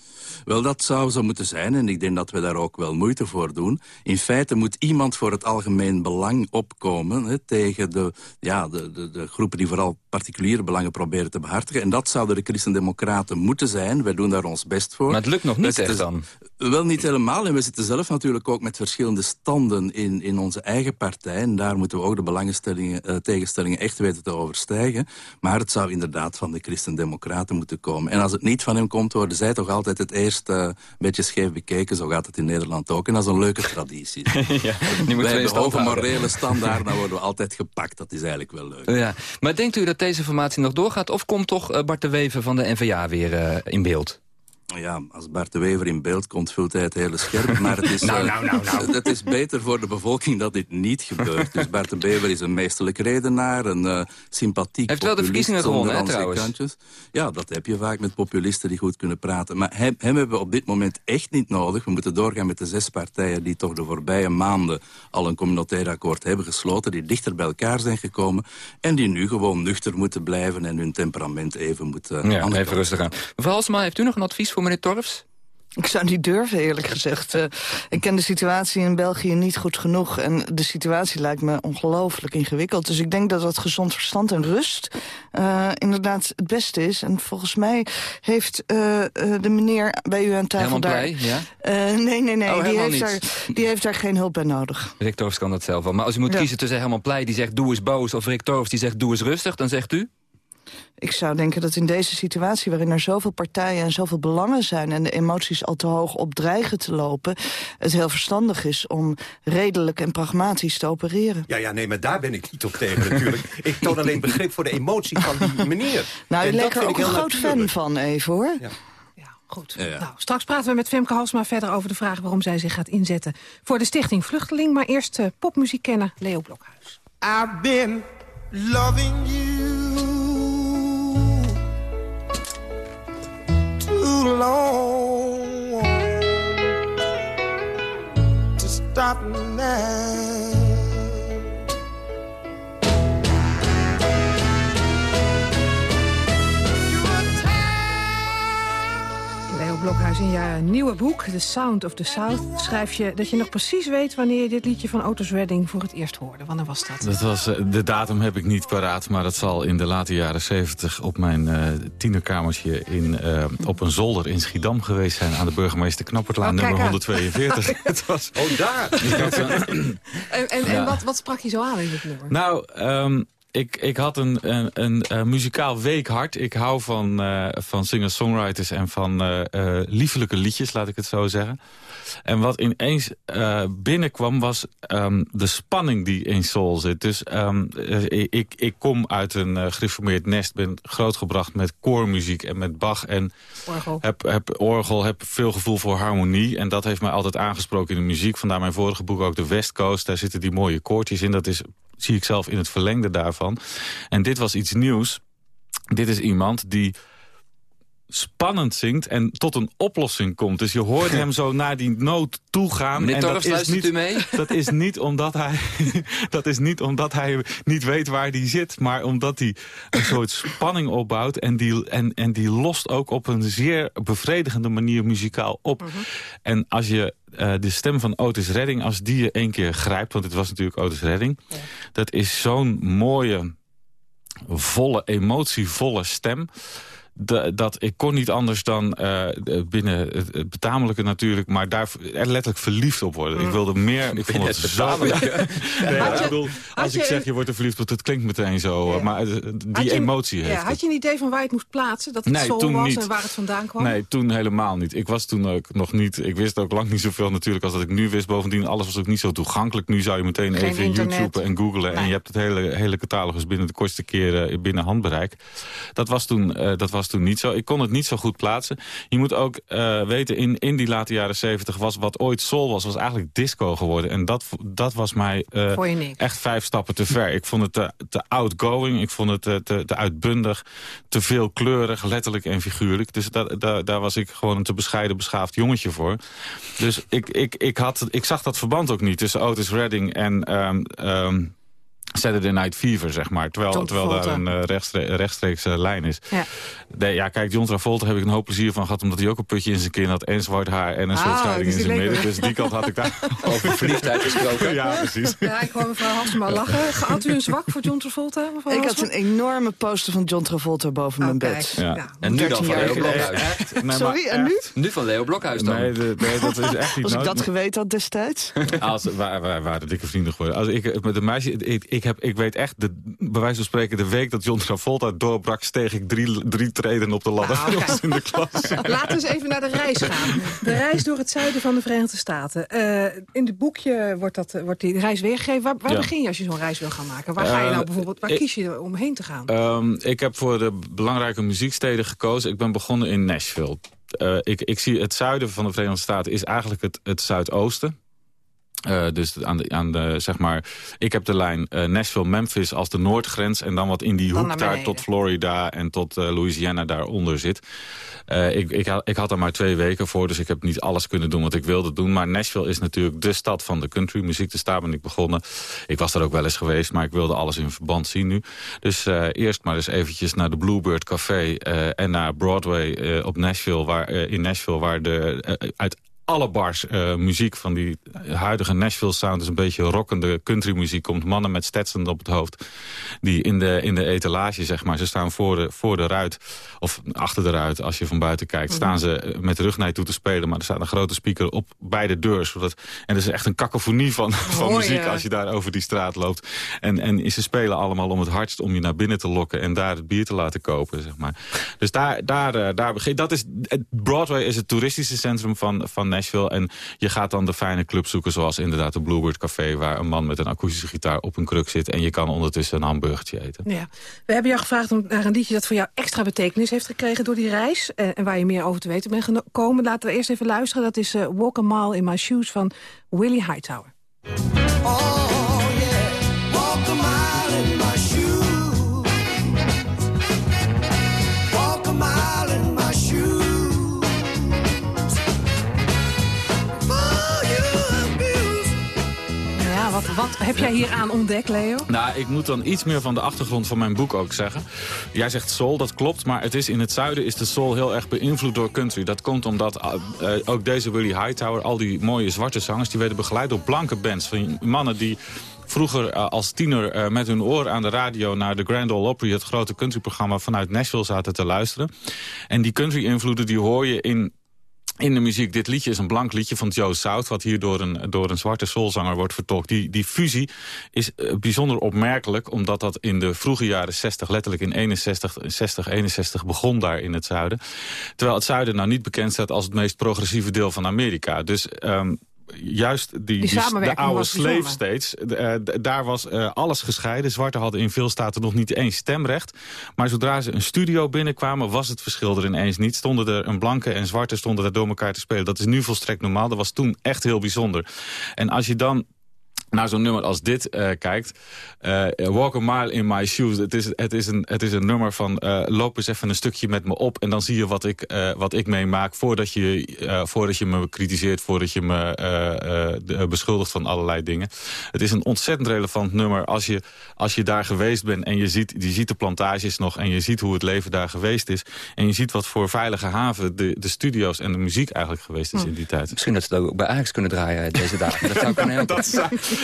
Wel, dat zou zo moeten zijn en ik denk dat we daar ook wel moeite voor doen. In feite moet iemand voor het algemeen belang opkomen... Hè, tegen de, ja, de, de, de, groepen die vooral particuliere belangen proberen te behartigen. En dat zouden de Christen-Democraten moeten zijn. Wij doen daar ons best voor. Maar het lukt nog niet echt dan? Wel niet helemaal. En we zitten zelf natuurlijk ook met verschillende standen in, in onze eigen partij. En daar moeten we ook de belangenstellingen, uh, tegenstellingen echt weten te overstijgen. Maar het zou inderdaad van de Christen-Democraten moeten komen. En als het niet van hem komt, worden zij toch altijd het eerst uh, een beetje scheef bekeken. Zo gaat het in Nederland ook. En dat is een leuke traditie. ja, nu Wij hebben hoge morele standaarden, dan worden we altijd gepakt. Dat is eigenlijk wel leuk. Ja. Maar denkt u dat deze formatie nog doorgaat? Of komt toch uh, Bart de Wever van de NVA weer uh, in beeld? Ja, als Bart de Wever in beeld komt, vult hij het hele scherp. Maar het is, nou, nou, nou, nou. het is beter voor de bevolking dat dit niet gebeurt. Dus Bart de Wever is een meesterlijk redenaar, een uh, sympathiek Hij heeft wel de verkiezingen gewonnen, hè, trouwens. Kantjes. Ja, dat heb je vaak met populisten die goed kunnen praten. Maar hem, hem hebben we op dit moment echt niet nodig. We moeten doorgaan met de zes partijen die toch de voorbije maanden... al een communautair akkoord hebben gesloten, die dichter bij elkaar zijn gekomen... en die nu gewoon nuchter moeten blijven en hun temperament even moeten... Ja, even rustig aan. Mevrouw Halsema, heeft u nog een advies voor meneer Torfs? Ik zou niet durven, eerlijk gezegd. Uh, ik ken de situatie in België niet goed genoeg. En de situatie lijkt me ongelooflijk ingewikkeld. Dus ik denk dat wat gezond verstand en rust uh, inderdaad het beste is. En volgens mij heeft uh, de meneer bij u aan tafel Helemaal daar... blij, ja? nee, nee, nee. Oh, die, heeft daar, die heeft daar geen hulp bij nodig. Rick Torfs kan dat zelf wel. Maar als u moet Ja. kiezen tussen Herman Pleij die zegt doe eens boos... of Rick Torfs die zegt doe eens rustig, dan zegt u? Ik zou denken dat in deze situatie waarin er zoveel partijen en zoveel belangen zijn... en de emoties al te hoog op dreigen te lopen... het heel verstandig is om redelijk en pragmatisch te opereren. Ja, ja, nee, maar daar ben ik niet op tegen natuurlijk. ik toon alleen begrip voor de emotie van die meneer. Nou, dat leg er ook een groot fan van, even hoor. Goed. Ja, ja. Nou, straks praten we met Femke Halsma verder over de vraag... waarom zij zich gaat inzetten voor de stichting Vluchteling. Maar eerst uh, popmuziek kennen, Leo Blokhuis. I've been loving you too long to stop now. Blokhuis, in je nieuwe boek, The Sound of the South... schrijf je dat je nog precies weet wanneer je dit liedje van Otis Redding voor het eerst hoorde. Wanneer was dat? Dat was, eh, de datum heb ik niet paraat, maar dat zal in de late jaren 70 op mijn eh, tienerkamertje in, eh, op een zolder in Schiedam geweest zijn aan de burgemeester Knappertlaan, Oh, nummer aan. 142. het was, Oh, daar! En, en, en Ja. wat, wat sprak je zo aan in dit nummer? nou, ehm, ik, ik had een, een, een, eh, muzikaal weekhart. Ik hou van, eh, van singer-songwriters en van eh, liefelijke liedjes, laat ik het zo zeggen. En wat ineens eh, binnenkwam was ehm, de spanning die in soul zit. Dus ehm, eh, ik, ik kom uit een gereformeerd nest, ben grootgebracht met koormuziek en met Bach. En Orgel. heb, heb orgel, heb veel gevoel voor harmonie. En dat heeft mij altijd aangesproken in de muziek. Vandaar mijn vorige boek ook de West Coast. Daar zitten die mooie koortjes in. Dat is, zie ik zelf in het verlengde daarvan. En dit was iets nieuws. Dit is iemand die spannend zingt en tot een oplossing komt. Dus je hoort hem zo naar die nood toe gaan. Meneer en dat Torfs, is luistert niet, u mee? Dat is niet omdat hij, dat is niet omdat hij niet weet waar hij zit, maar omdat hij een soort spanning opbouwt en die, en, en die lost ook op een zeer bevredigende manier muzikaal op. En als je eh, de stem van Otis Redding, als die je één keer grijpt, want het was natuurlijk Otis Redding, dat is zo'n mooie, volle, emotievolle stem de- dat ik kon niet anders dan eh, binnen het, betamelijke natuurlijk, maar daar er letterlijk verliefd op worden. Ik wilde meer. Ik vond het zo. Nee, ik bedoel, als ik zeg je wordt er verliefd op, dat klinkt meteen zo. Ja. Maar eh, die je- emotie ja, heeft Had het. je een idee van waar je het moest plaatsen? Dat het Nee, toen was niet. en waar het vandaan kwam? Nee, toen helemaal niet. Ik was toen ook nog niet. Ik wist ook lang niet zoveel natuurlijk als dat ik nu wist. Bovendien, alles was ook niet zo toegankelijk. Nu zou je meteen Geen even internet. YouTube en googlen. En je hebt het hele, hele catalogus binnen de kortste keer binnen handbereik. Dat was toen, eh, dat was was toen niet zo. Ik kon het niet zo goed plaatsen. Je moet ook uh, weten, in, in die late jaren 70 was wat ooit soul was, was eigenlijk disco geworden. En dat, dat was mij uh, echt vijf stappen te ver. Ik vond het te, te outgoing, ik vond het te, te, te uitbundig, te veel kleurig, letterlijk en figuurlijk. Dus da, daar was ik gewoon een te bescheiden, beschaafd jongetje voor. Dus ik, ik, ik, had, ik zag dat verband ook niet tussen Otis Redding en... Um, um, Saturday Night Fever, zeg maar. Terwijl, terwijl daar een uh, rechtstreeks, rechtstreeks uh, lijn is. Ja. Nee, ja, kijk, John Travolta heb ik een hoop plezier van gehad... omdat hij ook een putje in zijn kin had en zwart haar... en een soort ah, scheiding in zijn midden. Dus die kant had ik daar... Over verliefdheid gesproken. ja, precies. Ja, ik hoor mevrouw Halsema lachen. Had u een zwak voor John Travolta? Ik had een enorme poster van John Travolta boven mijn bed. Ja. ja. En nu dan van Leo Blokhuis. Sorry, en nu? Nu van Leo Blokhuis dan. Nee, de, nee dat is echt niet Als ik dat geweten had destijds. Als, wij, wij waren dikke vrienden geworden. Als ik, met een meisje, ik, ik, heb, ik weet echt de, bij wijze van spreken de week dat John Travolta doorbrak... steeg ik drie, drie treden op de ladder nou, in de klas. Laten we eens even naar de reis gaan. De reis door het zuiden van de Verenigde Staten. Uh, in het boekje wordt, dat, wordt die reis weergegeven. Waar, waar begin je als je zo'n reis wil gaan maken? Waar ga je nou eh, bijvoorbeeld, waar kies je om heen te gaan? Um, ik heb voor de belangrijke muzieksteden gekozen. Ik ben begonnen in Nashville. Uh, ik, ik zie het zuiden van de Verenigde Staten is eigenlijk het, het zuidoosten. Uh, dus aan de, aan de, zeg maar, ik heb de lijn uh, Nashville-Memphis als de noordgrens... en dan wat in die hoek daar tot Florida en tot uh, Louisiana daaronder zit. ik, ik, had, ik had er maar twee weken voor, dus ik heb niet alles kunnen doen wat ik wilde doen. Maar Nashville is natuurlijk de stad van de country muziek. Dus daar ben ik begonnen. Ik was daar ook wel eens geweest, maar ik wilde alles in verband zien nu. Dus eerst maar eens eventjes naar de Bluebird Café en naar Broadway op Nashville, waar, in Nashville... waar de, uit alle bars uh, muziek van die huidige Nashville sound. is een beetje rockende countrymuziek. Komt mannen met Stetson op het hoofd. Die in de, in de etalage, zeg maar. Ze staan voor de, voor de ruit. Of achter de ruit, als je van buiten kijkt. Mhm. Staan ze met de rug naar je toe te spelen. Maar er staat een grote speaker op beide deurs. Zodat, en er is echt een kakofonie van, van muziek als je daar over die straat loopt. En, en ze spelen allemaal om het hardst om je naar binnen te lokken. En daar het bier te laten kopen, zeg maar. Dus daar, daar, eh, daar dat is Broadway is het toeristische centrum van, van Nashville. En je gaat dan de fijne club zoeken zoals inderdaad de Bluebird Café... waar een man met een akoestische gitaar op een kruk zit... en je kan ondertussen een hamburgertje eten. Ja. We hebben jou gevraagd om naar een liedje dat voor jou extra betekenis heeft gekregen door die reis... Eh, en waar je meer over te weten bent gekomen. Laten we eerst even luisteren. Dat is uh, Walk a Mile in My Shoes van Willie Hightower. Oh, wat, heb jij hier aan ontdekt, Leo? Nou, ik moet dan iets meer van de achtergrond van mijn boek ook zeggen. Jij zegt soul, dat klopt, maar het is in het zuiden is de soul heel erg beïnvloed door country. Dat komt omdat uh, ook deze Willie Hightower, al die mooie zwarte zangers... die werden begeleid door blanke bands van mannen die vroeger uh, als tiener met hun oor aan de radio... naar de Grand Ole Opry, het grote countryprogramma vanuit Nashville zaten te luisteren. En die country-invloeden die hoor je in in de muziek. Dit liedje is een blank liedje van Joe South... wat hier door een, door een zwarte soulzanger wordt vertolkt. Die, die fusie is uh, bijzonder opmerkelijk... omdat dat in de vroege jaren 60, letterlijk in 61, 60, 61 begon daar in het zuiden. Terwijl het zuiden nou niet bekend staat als het meest progressieve deel van Amerika. Dus um, juist die, die, de oude slave states, uh, daar was uh, alles gescheiden. Zwarten hadden in veel staten nog niet eens stemrecht. Maar zodra ze een studio binnenkwamen, was het verschil er ineens niet. Stonden er een blanke en zwarte stonden daar door elkaar te spelen. Dat is nu volstrekt normaal. Dat was toen echt heel bijzonder. En als je dan naar zo'n nummer als dit uh, kijkt. Uh, Walk a mile in my shoes. Het is, het is, een, het is een nummer van uh, loop eens even een stukje met me op... en dan zie je wat ik, wat ik meemaak voordat je, voordat je me kritiseert... voordat je me beschuldigt van allerlei dingen. Het is een ontzettend relevant nummer als je, als je daar geweest bent... en je ziet, je ziet de plantages nog en je ziet hoe het leven daar geweest is... en je ziet wat voor veilige haven de, de studio's en de muziek eigenlijk geweest is hm. in die tijd. Misschien dat ze het ook bij Ajax kunnen draaien deze dagen. Dat zou kunnen helpen.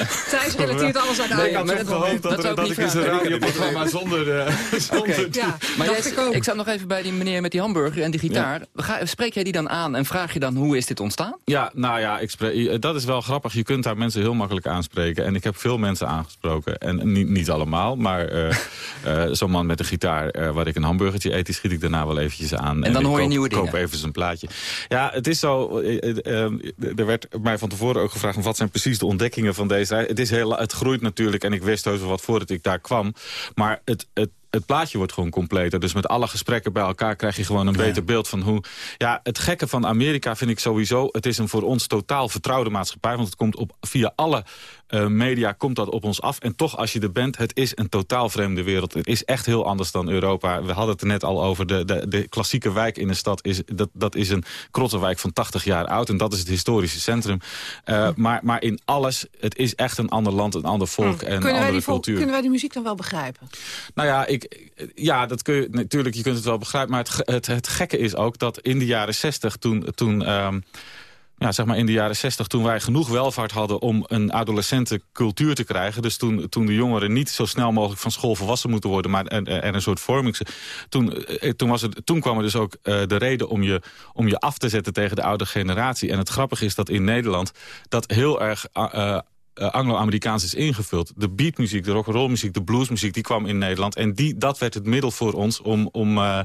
Thijs relateert alles aan nee, Ik had gehoopt dat, dat, dat ik in zijn radioprogramma zonder... Uh, zonder ja, maar jij, ik, ik zat nog even bij die meneer met die hamburger en die gitaar. Ga, spreek jij die dan aan en vraag je dan hoe is dit ontstaan? Ja, nou ja, ik spreek, dat is wel grappig. Je kunt daar mensen heel makkelijk aanspreken. En ik heb veel mensen aangesproken. En niet, niet allemaal, maar uh, uh, zo'n man met een gitaar... waar ik een hamburgertje eet, die schiet ik daarna wel eventjes aan. En, dan hoor je koop, nieuwe dingen? koop even zijn plaatje. Ja, het is zo... er werd mij van tevoren ook gevraagd... wat zijn precies de ontdekkingen van deze het, is heel, het groeit natuurlijk en ik wist heus wel wat voordat ik daar kwam. Maar het, het, het plaatje wordt gewoon completer. Dus met alle gesprekken bij elkaar krijg je gewoon een beter beeld van hoe... Ja, het gekke van Amerika vind ik sowieso... het is een voor ons totaal vertrouwde maatschappij. Want het komt op, via alle uh, media komt dat op ons af. En toch, als je er bent, het is een totaal vreemde wereld. Het is echt heel anders dan Europa. We hadden het er net al over. De, de, de klassieke wijk in de stad is, dat, dat is een krottenwijk van 80 jaar oud. En dat is het historische centrum. Uh, maar, maar in alles, het is echt een ander land, een ander volk en een andere cultuur. Kunnen wij die muziek dan wel begrijpen? Nou ja, ik, ja dat kun je, natuurlijk, je kunt het wel begrijpen. Maar het, het, het gekke is ook dat in de jaren 60 toen... toen um, ja, zeg maar in de jaren 60, toen wij genoeg welvaart hadden om een adolescente cultuur te krijgen. Dus toen, toen de jongeren niet zo snel mogelijk van school volwassen moeten worden, maar en, en een soort vorming. Toen, eh, toen, was het, toen kwam er dus ook uh, de reden om je, om je af te zetten tegen de oude generatie. En het grappige is dat in Nederland dat heel erg uh, uh, Anglo-Amerikaans is ingevuld. De beatmuziek, de rock'n'roll-muziek, de bluesmuziek, die kwam in Nederland. En die, dat werd het middel voor ons om... om uh,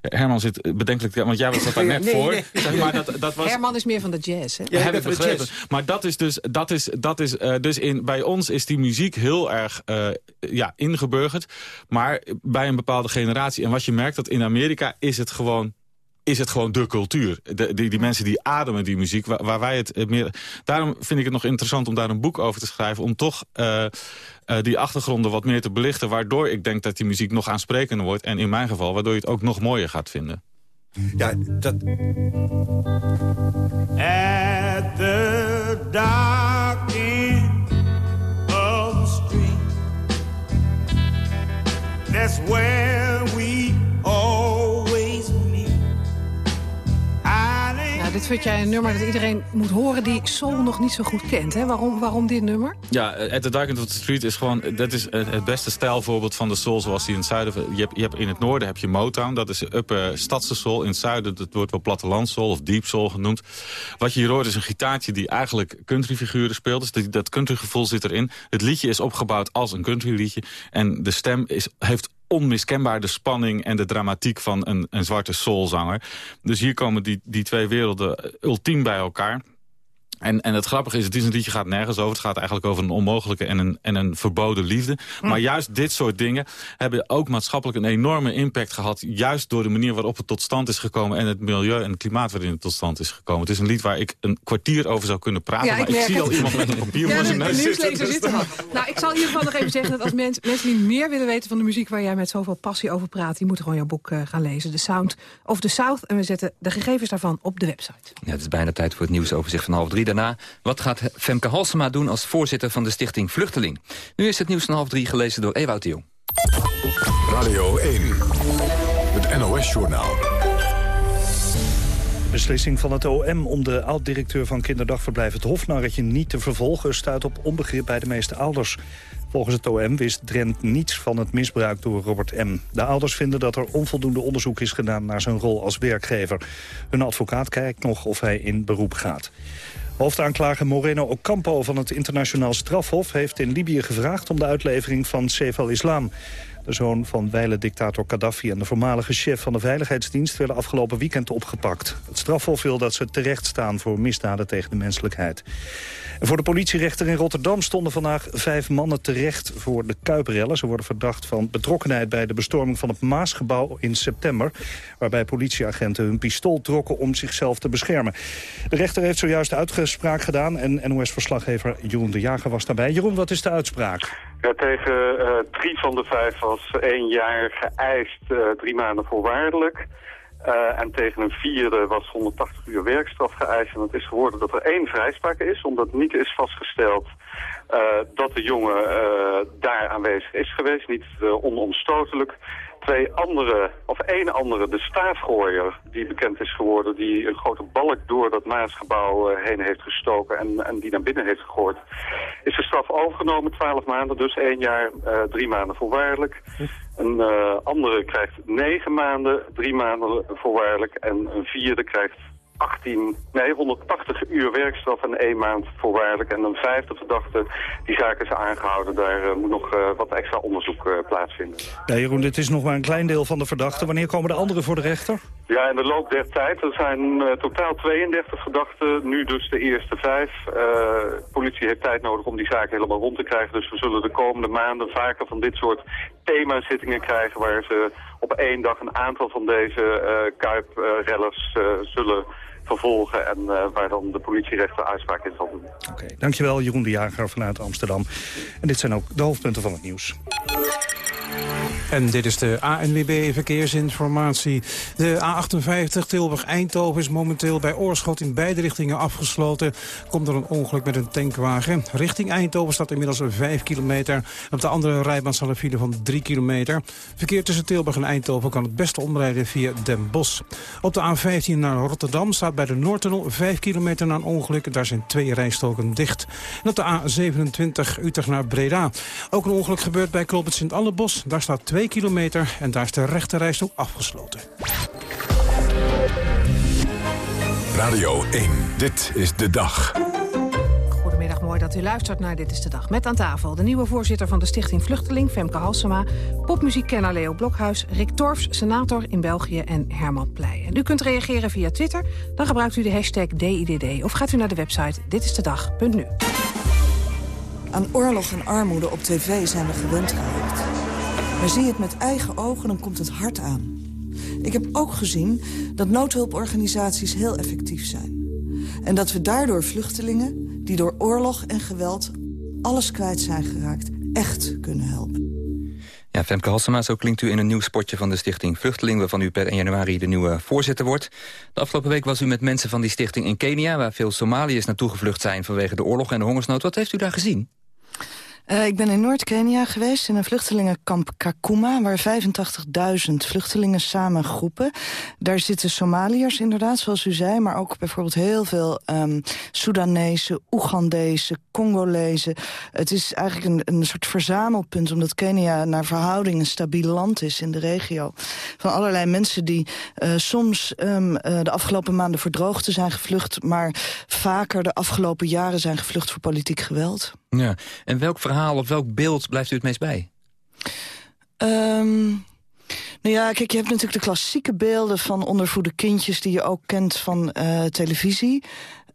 Herman zit bedenkelijk, want jij was daar net nee, voor. Nee. Zeg maar, dat, dat was... Herman is meer van de jazz, hè? Ja, heb ik begrepen. Maar dat is dus, dat is, dat is, uh, dus in, bij ons is die muziek heel erg uh, ja, ingeburgerd. Maar bij een bepaalde generatie. En wat je merkt, dat in Amerika is het gewoon is het gewoon de cultuur. De, die, die mensen die ademen die muziek, waar, waar, wij het meer... Daarom vind ik het nog interessant om daar een boek over te schrijven... om toch uh, uh, die achtergronden wat meer te belichten... waardoor ik denk dat die muziek nog aansprekender wordt... en in mijn geval, waardoor je het ook nog mooier gaat vinden. Ja, dat... At the dark end of the street That's where dit vind jij een nummer dat iedereen moet horen die Soul nog niet zo goed kent. Hè? Waarom, waarom dit nummer? Ja, At the Dark End of the Street is gewoon... dat is het beste stijlvoorbeeld van de soul zoals die in het zuiden... Je hebt, je hebt in het noorden heb je Motown, dat is upper stadse soul. In het zuiden dat wordt wel platteland soul of deep soul genoemd. Wat je hier hoort is een gitaartje die eigenlijk countryfiguren speelt. Dus dat, dat countrygevoel zit erin. Het liedje is opgebouwd als een countryliedje. En de stem is, heeft onmiskenbaar de spanning en de dramatiek van een, een zwarte soulzanger. Dus hier komen die, die twee werelden ultiem bij elkaar. En, en het grappige is, het is een liedje gaat nergens over. Het gaat eigenlijk over een onmogelijke en een, en een verboden liefde. Hm. Maar juist dit soort dingen hebben ook maatschappelijk een enorme impact gehad. Juist door de manier waarop het tot stand is gekomen. En het milieu en het klimaat waarin het tot stand is gekomen. Het is een lied waar ik een kwartier over zou kunnen praten. Ja, maar ik ik, zie al iemand met een papier Ja, voor zijn de neus zitten. nieuwslezer dus zit er dan- al. Nou, ik zal in ieder geval nog even zeggen dat als mens, mensen die meer willen weten van de muziek... waar jij met zoveel passie over praat, die moeten gewoon jouw boek eh, gaan lezen. The Sound of the South. En we zetten de gegevens daarvan op de website. Ja, het is bijna tijd voor het nieuwsoverzicht van half drie. Daarna, wat gaat Femke Halsema doen als voorzitter van de stichting Vluchteling? Nu is het nieuws van half drie gelezen door Ewout de Jong. Radio 1, het NOS-journaal. Beslissing van het OM om de oud-directeur van kinderdagverblijf het Hofnarretje niet te vervolgen stuit op onbegrip bij de meeste ouders. Volgens het OM wist Drent niets van het misbruik door Robert M. De ouders vinden dat er onvoldoende onderzoek is gedaan naar zijn rol als werkgever. Hun advocaat kijkt nog of hij in beroep gaat. Hoofdaanklager Moreno Ocampo van het internationaal strafhof... heeft in Libië gevraagd om de uitlevering van Saif al-Islam. De zoon van wijle-dictator Gaddafi en de voormalige chef van de Veiligheidsdienst... werden afgelopen weekend opgepakt. Het strafhof wil dat ze terecht staan voor misdaden tegen de menselijkheid. En voor de politierechter in Rotterdam stonden vandaag vijf mannen terecht voor de Kuiprellen. Ze worden verdacht van betrokkenheid bij de bestorming van het Maasgebouw in september... waarbij politieagenten hun pistool trokken om zichzelf te beschermen. De rechter heeft zojuist uitspraak gedaan en NOS-verslaggever Jeroen de Jager was daarbij. Jeroen, wat is de uitspraak? Tegen eh, drie van de vijf was één jaar geëist, eh, drie maanden voorwaardelijk. Eh, en tegen een vierde was 180 uur werkstraf geëist. En het is geworden dat er één vrijspraak is, omdat niet is vastgesteld dat de jongen daar aanwezig is geweest. Niet onomstotelijk. Twee andere, of één andere, de staafgooier, die bekend is geworden, die een grote balk door dat Maasgebouw eh, heen heeft gestoken en, en die naar binnen heeft gegooid, is de straf overgenomen, 12 maanden, dus één jaar, eh, drie maanden voorwaardelijk. Een eh, andere krijgt negen maanden, drie maanden voorwaardelijk en een vierde krijgt 18, nee, 180 uur werkstraf en één maand voorwaardelijk. En een vijfde verdachte, die zaak is aangehouden. Daar eh, moet nog eh, wat extra onderzoek eh, plaatsvinden. Ja, Jeroen, dit is nog maar een klein deel van de verdachten. Wanneer komen de anderen voor de rechter? Ja, in de loop der tijd, er zijn totaal 32 verdachten, nu dus de eerste vijf. Uh, politie heeft tijd nodig om die zaak helemaal rond te krijgen. Dus we zullen de komende maanden vaker van dit soort themazittingen krijgen... waar ze op één dag een aantal van deze kuiprellers zullen vervolgen... en waar dan de politierechter uitspraak in zal doen. Oké, dankjewel Jeroen de Jager vanuit Amsterdam. En dit zijn ook de hoofdpunten van het nieuws. En dit is de ANWB Verkeersinformatie. De A58 Tilburg-Eindhoven is momenteel bij Oorschot in beide richtingen afgesloten. Komt er een ongeluk met een tankwagen. Richting Eindhoven staat inmiddels 5 kilometer. Op de andere rijbaan staat een file van 3 kilometer. Verkeer tussen Tilburg en Eindhoven kan het beste omrijden via Den Bosch. Op de A15 naar Rotterdam staat bij de Noordtunnel 5 kilometer na een ongeluk. Daar zijn twee rijstoken dicht. En de A27 Utrecht naar Breda. Ook een ongeluk gebeurt bij Kloppen Sint-Annebos. Daar staat 2 2 kilometer en daar is de rechte ook afgesloten. Radio 1, dit is de dag. Dat u luistert naar Dit is de Dag. Met aan tafel de nieuwe voorzitter van de Stichting Vluchteling, Femke Halsema... popmuziekkenner Leo Blokhuis, Rick Torfs, senator in België en Herman Pleij. u kunt reageren via Twitter, dan gebruikt u de hashtag DIDD... of gaat u naar de website ditistedag.nu. Aan oorlog en armoede op tv zijn we gewend geraakt. Maar zie het met eigen ogen, dan komt het hard aan. Ik heb ook gezien dat noodhulporganisaties heel effectief zijn. En dat we daardoor vluchtelingen, die door oorlog en geweld alles kwijt zijn geraakt, echt kunnen helpen. Ja, Femke Halsema, zo klinkt u in een nieuw spotje van de stichting Vluchteling... waarvan u per 1 januari de nieuwe voorzitter wordt. De afgelopen week was u met mensen van die stichting in Kenia... waar veel Somaliërs naartoe gevlucht zijn vanwege de oorlog en de hongersnood. Wat heeft u daar gezien? Uh, ik ben in Noord-Kenia geweest, in een vluchtelingenkamp Kakuma... waar 85.000 vluchtelingen samen groepen. Daar zitten Somaliërs inderdaad, zoals u zei... maar ook bijvoorbeeld heel veel um, Soedanezen, Oegandezen, Congolezen. Het is eigenlijk een, een soort verzamelpunt... omdat Kenia naar verhouding een stabiel land is in de regio. Van allerlei mensen die uh, soms um, uh, de afgelopen maanden voor droogte zijn gevlucht... maar vaker de afgelopen jaren zijn gevlucht voor politiek geweld. Ja, en welk verhaal of welk beeld blijft u het meest bij? Um, nou ja, kijk, je hebt natuurlijk de klassieke beelden van ondervoede kindjes... die je ook kent van uh, televisie.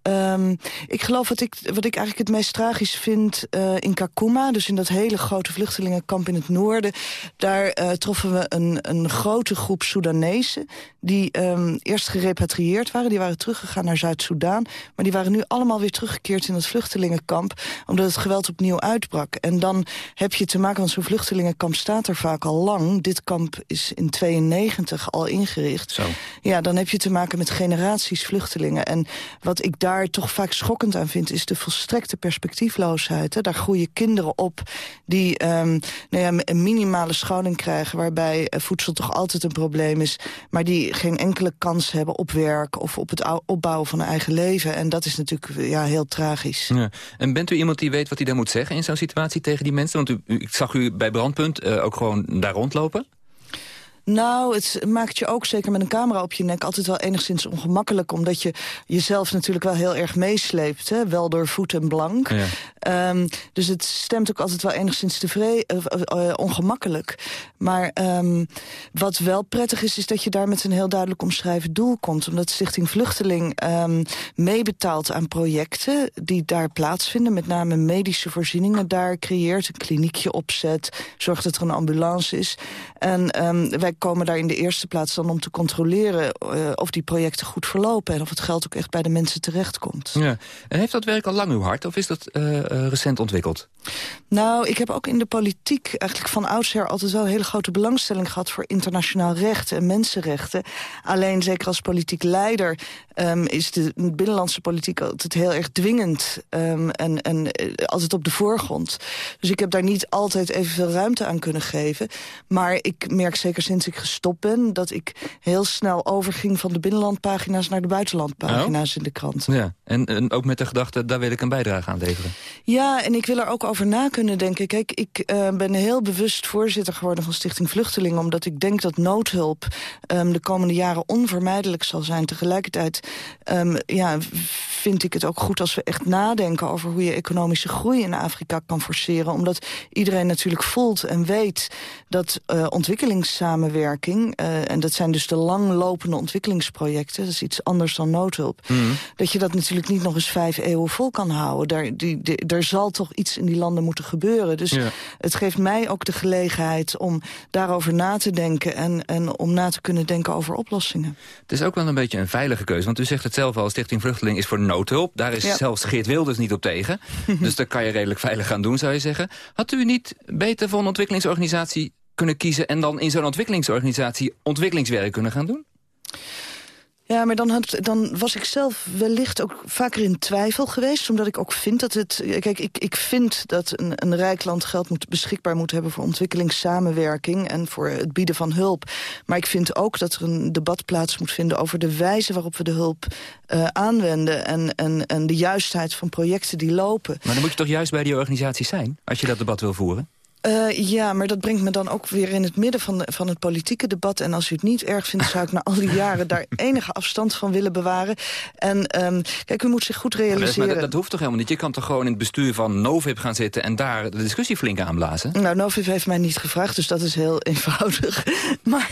Um, ik geloof wat ik, wat ik eigenlijk het meest tragisch vind uh, in Kakuma... dus in dat hele grote vluchtelingenkamp in het noorden... daar uh, troffen we een, een grote groep Soedanezen... die um, eerst gerepatrieerd waren. Die waren teruggegaan naar Zuid-Soedan. Maar die waren nu allemaal weer teruggekeerd in het vluchtelingenkamp... omdat het geweld opnieuw uitbrak. En dan heb je te maken, want zo'n vluchtelingenkamp staat er vaak al lang. Dit kamp is in 92 al ingericht. Zo. Ja, dan heb je te maken met generaties vluchtelingen. En wat ik daar daar toch vaak schokkend aan vind... is de volstrekte perspectiefloosheid. Hè. Daar groeien kinderen op die um, nou ja, een minimale scholing krijgen... waarbij eh, voedsel toch altijd een probleem is... maar die geen enkele kans hebben op werk... of op het opbouwen van een eigen leven. En dat is natuurlijk ja, heel tragisch. Ja. En bent u iemand die weet wat hij daar moet zeggen in zo'n situatie tegen die mensen? Want u, ik zag u bij Brandpunt uh, ook gewoon daar rondlopen. Nou, het maakt je ook zeker met een camera op je nek altijd wel enigszins ongemakkelijk. Omdat je jezelf natuurlijk wel heel erg meesleept. Hè? Wel door voet en blank. Ja. Um, dus het stemt ook altijd wel enigszins tevreden, uh, uh, ongemakkelijk. Maar um, wat wel prettig is, is dat je daar met een heel duidelijk omschrijven doel komt. Omdat Stichting Vluchteling um, meebetaalt aan projecten die daar plaatsvinden. Met name medische voorzieningen daar creëert. Een kliniekje opzet. Zorgt dat er een ambulance is. En um, wij komen daar in de eerste plaats dan om te controleren... Uh, of die projecten goed verlopen en of het geld ook echt bij de mensen terechtkomt. Ja. En heeft dat werk al lang uw hart of is dat uh, uh, recent ontwikkeld? Nou, ik heb ook in de politiek eigenlijk van oudsher altijd wel een hele grote belangstelling gehad... voor internationaal recht en mensenrechten. Alleen zeker als politiek leider um, is de binnenlandse politiek altijd heel erg dwingend... Um, en, en altijd op de voorgrond. Dus ik heb daar niet altijd evenveel ruimte aan kunnen geven. Maar ik merk zeker sinds sinds ik gestopt ben... dat ik heel snel overging van de binnenlandpagina's... naar de buitenlandpagina's oh. in de krant. Ja, en, en, ook met de gedachte, daar wil ik een bijdrage aan leveren. Ja, en ik wil er ook over na kunnen denken. Kijk, ik uh, ben heel bewust voorzitter geworden van Stichting Vluchtelingen... omdat ik denk dat noodhulp um, de komende jaren onvermijdelijk zal zijn. Tegelijkertijd um, ja, vind ik het ook goed als we echt nadenken... over hoe je economische groei in Afrika kan forceren. Omdat iedereen natuurlijk voelt en weet dat uh, ontwikkelingssamenwerking... Uh, en dat zijn dus de langlopende ontwikkelingsprojecten... dat is iets anders dan noodhulp... Mm. dat je dat natuurlijk niet nog eens vijf eeuwen vol kan houden. Daar, die, die, er zal toch iets in die landen moeten gebeuren. Dus ja. het geeft mij ook de gelegenheid om daarover na te denken... En, en om na te kunnen denken over oplossingen. Het is ook wel een beetje een veilige keuze. Want u zegt het zelf al, Stichting Vluchteling is voor noodhulp. Daar is ja. zelfs Geert Wilders niet op tegen. dus dat kan je redelijk veilig gaan doen, zou je zeggen. Had u niet beter voor een ontwikkelingsorganisatie kunnen kiezen... en dan in zo'n ontwikkelingsorganisatie ontwikkelingswerk kunnen gaan doen? Ja, maar dan, had, dan was ik zelf wellicht ook vaker in twijfel geweest. Omdat ik ook vind dat het... Kijk, ik, ik vind dat een, een rijk land geld moet, beschikbaar moet hebben... voor ontwikkelingssamenwerking en voor het bieden van hulp. Maar ik vind ook dat er een debat plaats moet vinden... over de wijze waarop we de hulp uh, aanwenden... En, en, en de juistheid van projecten die lopen. Maar dan moet je toch juist bij die organisaties zijn... als je dat debat wil voeren? Uh, ja, maar dat brengt me dan ook weer in het midden van, de, van het politieke debat. En als u het niet erg vindt, zou ik na al die jaren daar enige afstand van willen bewaren. En um, kijk, u moet zich goed realiseren... Maar dat, dat, hoeft toch helemaal niet? Je kan toch gewoon in het bestuur van Novib gaan zitten... en daar de discussie flink aanblazen? Nou, Novib heeft mij niet gevraagd, dus dat is heel eenvoudig. maar,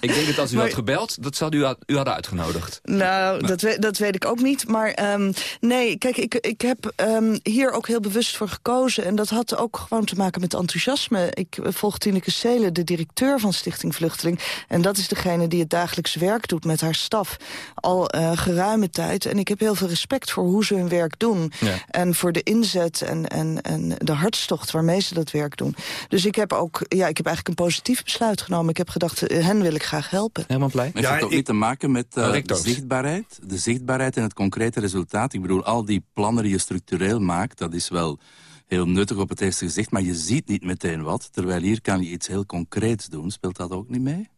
ik denk dat als u maar, had gebeld, dat zou u, had, u hadden uitgenodigd. Nou. Dat, weet, dat weet ik ook niet. Maar um, nee, kijk, ik, ik heb um, hier ook heel bewust voor gekozen. En dat had ook gewoon te maken met enthousiasme enthousiasme. Ik volg Tineke Seelen, de directeur van Stichting Vluchteling. En dat is degene die het dagelijks werk doet met haar staf. Al uh, geruime tijd. En ik heb heel veel respect voor hoe ze hun werk doen. Ja. En voor de inzet en, en, en de hartstocht waarmee ze dat werk doen. Dus ik heb ook, ja, ik heb eigenlijk een positief besluit genomen. Ik heb gedacht, uh, hen wil ik graag helpen. Helemaal blij. Heeft het ook ik... niet te maken met uh, de zichtbaarheid? De zichtbaarheid en het concrete resultaat. Ik bedoel, al die plannen die je structureel maakt, dat is wel heel nuttig op het eerste gezicht, maar je ziet niet meteen wat. Terwijl hier kan je iets heel concreets doen. Speelt dat ook niet mee?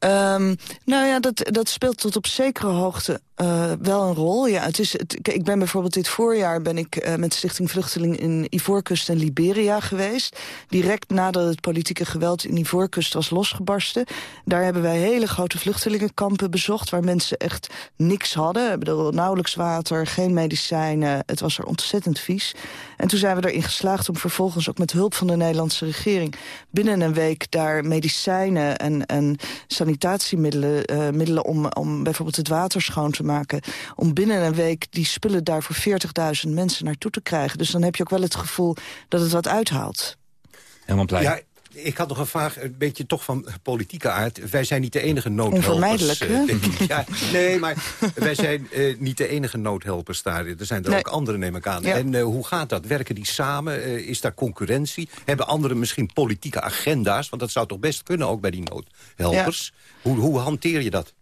Um, nou ja, dat, dat speelt tot op zekere hoogte uh, wel een rol. Ja, het is, het, ik ben bijvoorbeeld dit voorjaar ben ik uh, met Stichting Vluchteling in Ivoorkust en Liberia geweest. Direct nadat het politieke geweld in Ivoorkust was losgebarsten. Daar hebben wij hele grote vluchtelingenkampen bezocht... waar mensen echt niks hadden. Ik bedoel, nauwelijks water, geen medicijnen. Het was er ontzettend vies. En toen zijn we erin geslaagd om vervolgens ook met hulp van de Nederlandse regering... binnen een week daar medicijnen en, en sanitatiemiddelen... Uh, middelen om, om bijvoorbeeld het water schoon te maken... om binnen een week die spullen daar voor 40.000 mensen naartoe te krijgen. Dus dan heb je ook wel het gevoel dat het wat uithaalt. Helemaal blij. Ja, ik had nog een vraag, een beetje toch van politieke aard. Wij zijn niet de enige noodhelpers. Onvermijdelijk, uh, ja, Nee, maar wij zijn uh, niet de enige noodhelpers daar. Er zijn er nee. ook andere, neem ik aan. Ja. En uh, hoe gaat dat? Werken die samen? is daar concurrentie? Hebben anderen misschien politieke agenda's? Want dat zou toch best kunnen, ook bij die noodhelpers. Ja. Hoe, hoe hanteer je dat?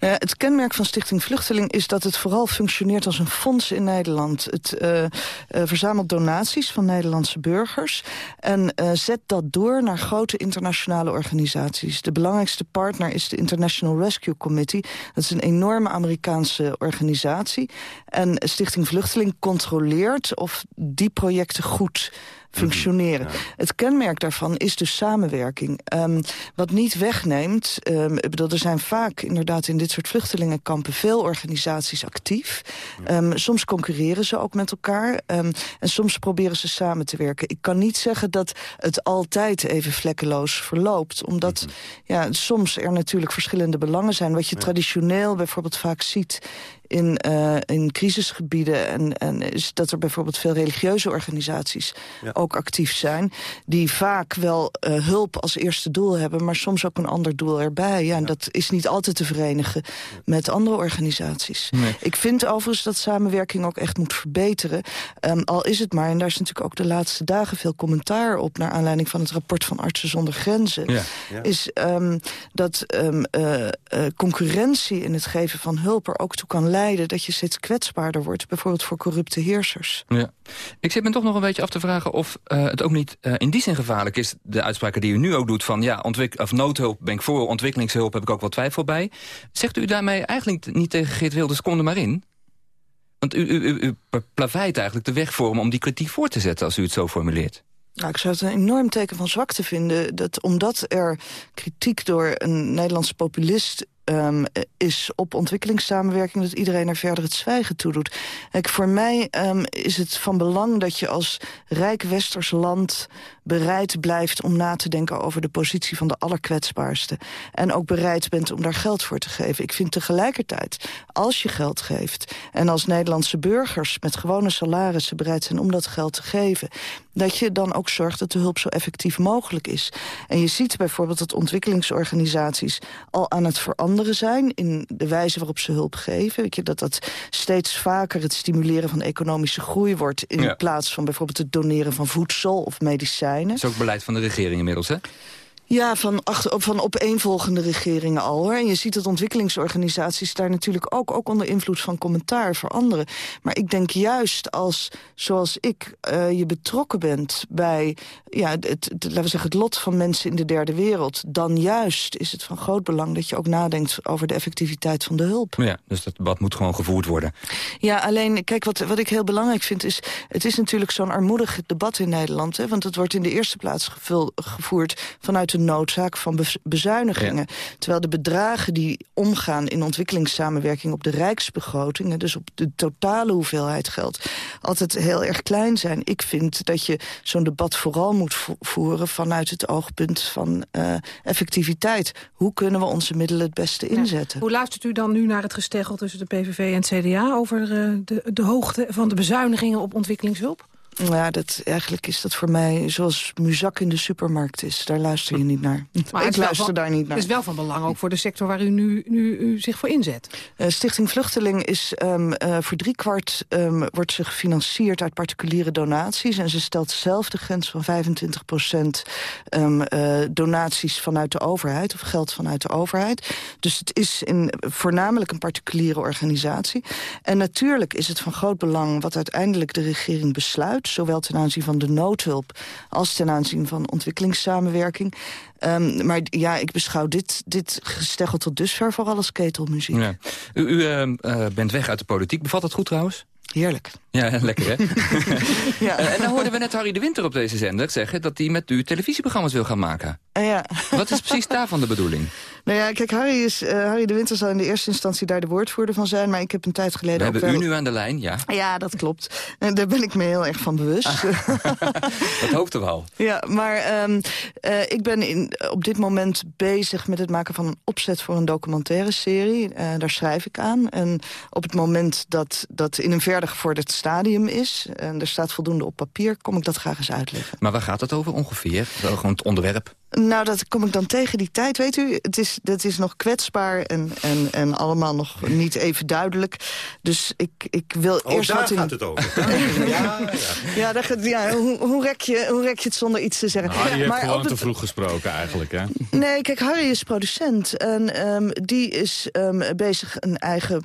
Ja, het kenmerk van Stichting Vluchteling is dat het vooral functioneert als een fonds in Nederland. Het uh, uh, verzamelt donaties van Nederlandse burgers en zet dat door naar grote internationale organisaties. De belangrijkste partner is de International Rescue Committee. Dat is een enorme Amerikaanse organisatie. En Stichting Vluchteling controleert of die projecten goed functioneren. Ja. Het kenmerk daarvan is dus samenwerking. Um, wat niet wegneemt, um, ik bedoel, er zijn vaak inderdaad in dit soort vluchtelingenkampen veel organisaties actief. Um, soms concurreren ze ook met elkaar en soms proberen ze samen te werken. Ik kan niet zeggen dat het altijd even vlekkeloos verloopt, omdat mm -hmm. ja, soms er natuurlijk verschillende belangen zijn. Wat je ja. traditioneel bijvoorbeeld vaak ziet in, uh, in crisisgebieden. En, en is dat er bijvoorbeeld veel religieuze organisaties ja. ook actief zijn. Die vaak wel uh, hulp als eerste doel hebben, maar soms ook een ander doel erbij. Ja, en ja. dat is niet altijd te verenigen met andere organisaties. Nee. Ik vind overigens dat samenwerking ook echt moet verbeteren. Um, al is het maar, en daar is natuurlijk ook de laatste dagen veel commentaar op... naar aanleiding van het rapport van Artsen zonder Grenzen... Ja. is um, dat um, uh, concurrentie in het geven van hulp er ook toe kan leiden dat je steeds kwetsbaarder wordt. Bijvoorbeeld voor corrupte heersers. Ja. Ik zit me toch nog een beetje af te vragen of uh, het ook niet uh, in die zin gevaarlijk is... de uitspraken die u nu ook doet van ja, of noodhulp ben ik voor... ontwikkelingshulp heb ik ook wel twijfel bij. Zegt u daarmee eigenlijk niet tegen Geert Wilders, kom er maar in? Want u, u, u, u plaveit eigenlijk de weg voor hem om die kritiek voor te zetten... als u het zo formuleert. Nou, ik zou het een enorm teken van zwakte vinden... dat omdat er kritiek door een Nederlandse populist um, is op ontwikkelingssamenwerking... dat iedereen er verder het zwijgen toe doet. Kijk, voor mij um, is het van belang dat je als rijk westers land... bereid blijft om na te denken over de positie van de allerkwetsbaarste. En ook bereid bent om daar geld voor te geven. Ik vind tegelijkertijd, als je geld geeft... en als Nederlandse burgers met gewone salarissen bereid zijn om dat geld te geven... dat je dan ook zorgt dat de hulp zo effectief mogelijk is. En je ziet bijvoorbeeld dat ontwikkelingsorganisaties al aan het veranderen zijn... in de wijze waarop ze hulp geven. Weet je, dat dat steeds vaker het stimuleren van economische groei wordt... in plaats van bijvoorbeeld het doneren van voedsel of medicijnen. Dat is ook beleid van de regering inmiddels, hè? Ja, van, achter, van opeenvolgende regeringen al. Hoor. En je ziet dat ontwikkelingsorganisaties daar natuurlijk ook, ook onder invloed van commentaar veranderen. Maar ik denk juist als, zoals ik, uh, je betrokken bent bij ja, het, het, laten we zeggen, het lot van mensen in de derde wereld... dan juist is het van groot belang dat je ook nadenkt over de effectiviteit van de hulp. Ja, dus dat debat moet gewoon gevoerd worden. Ja, alleen, kijk, wat, wat ik heel belangrijk vind is... het is natuurlijk zo'n armoedig debat in Nederland. Hè, want het wordt in de eerste plaats gevoerd vanuit de noodzaak van bezuinigingen. Terwijl de bedragen die omgaan in ontwikkelingssamenwerking op de rijksbegrotingen... dus op de totale hoeveelheid geld, altijd heel erg klein zijn. Ik vind dat je zo'n debat vooral moet voeren vanuit het oogpunt van uh, effectiviteit. Hoe kunnen we onze middelen het beste inzetten? Hoe luistert u dan nu naar het gesteggel tussen de PVV en het CDA... over uh, de, de hoogte van de bezuinigingen op ontwikkelingshulp? Ja, dat, eigenlijk is dat voor mij zoals muzak in de supermarkt is. Daar luister je niet naar. Maar ik luister daar niet naar. Het is wel van belang ook voor de sector waar u nu, nu u zich voor inzet. Uh, Stichting Vluchteling is um, uh, voor driekwart um, wordt ze gefinancierd uit particuliere donaties. En ze stelt zelf de grens van 25 procent um, uh, donaties vanuit de overheid. Of geld vanuit de overheid. Dus het is in, voornamelijk een particuliere organisatie. En natuurlijk is het van groot belang wat uiteindelijk de regering besluit zowel ten aanzien van de noodhulp als ten aanzien van ontwikkelingssamenwerking. Um, maar ja, ik beschouw dit, dit gesteggel tot dusver vooral als ketelmuziek. Ja. U, u uh, bent weg uit de politiek. Bevalt dat goed trouwens? Heerlijk. Ja, lekker hè? ja. Uh, en dan hoorden we net Harry de Winter op deze zender zeggen... dat hij met u televisieprogramma's wil gaan maken. Uh, ja. Wat is precies daarvan de bedoeling? Nou ja, kijk, Harry, is, uh, Harry de Winter zal in de eerste instantie daar de woordvoerder van zijn... maar ik heb een tijd geleden... We hebben u nu aan de lijn, ja? Ja, dat klopt. En daar ben ik me heel erg van bewust. Ah. dat hoopte wel. Ja, maar um, ik ben in, op dit moment bezig met het maken van een opzet voor een documentaire serie. daar schrijf ik aan. En op het moment dat dat in een verder gevorderd stadium is... en er staat voldoende op papier, kom ik dat graag eens uitleggen. Maar waar gaat het over ongeveer? Wel gewoon het onderwerp? Nou, dat kom ik dan tegen die tijd, weet u. Het is, dat is nog kwetsbaar en, en, en allemaal nog niet even duidelijk. Dus ik, ik wil oh, eerst daar wat in... gaat het over. ja, ja. ja, daar, ja hoe, hoe, rek je, hoe rek je het zonder iets te zeggen? Nou, Harry maar heeft gewoon te vroeg gesproken eigenlijk, hè? Nee, kijk, Harry is producent. En um, die is um, bezig een eigen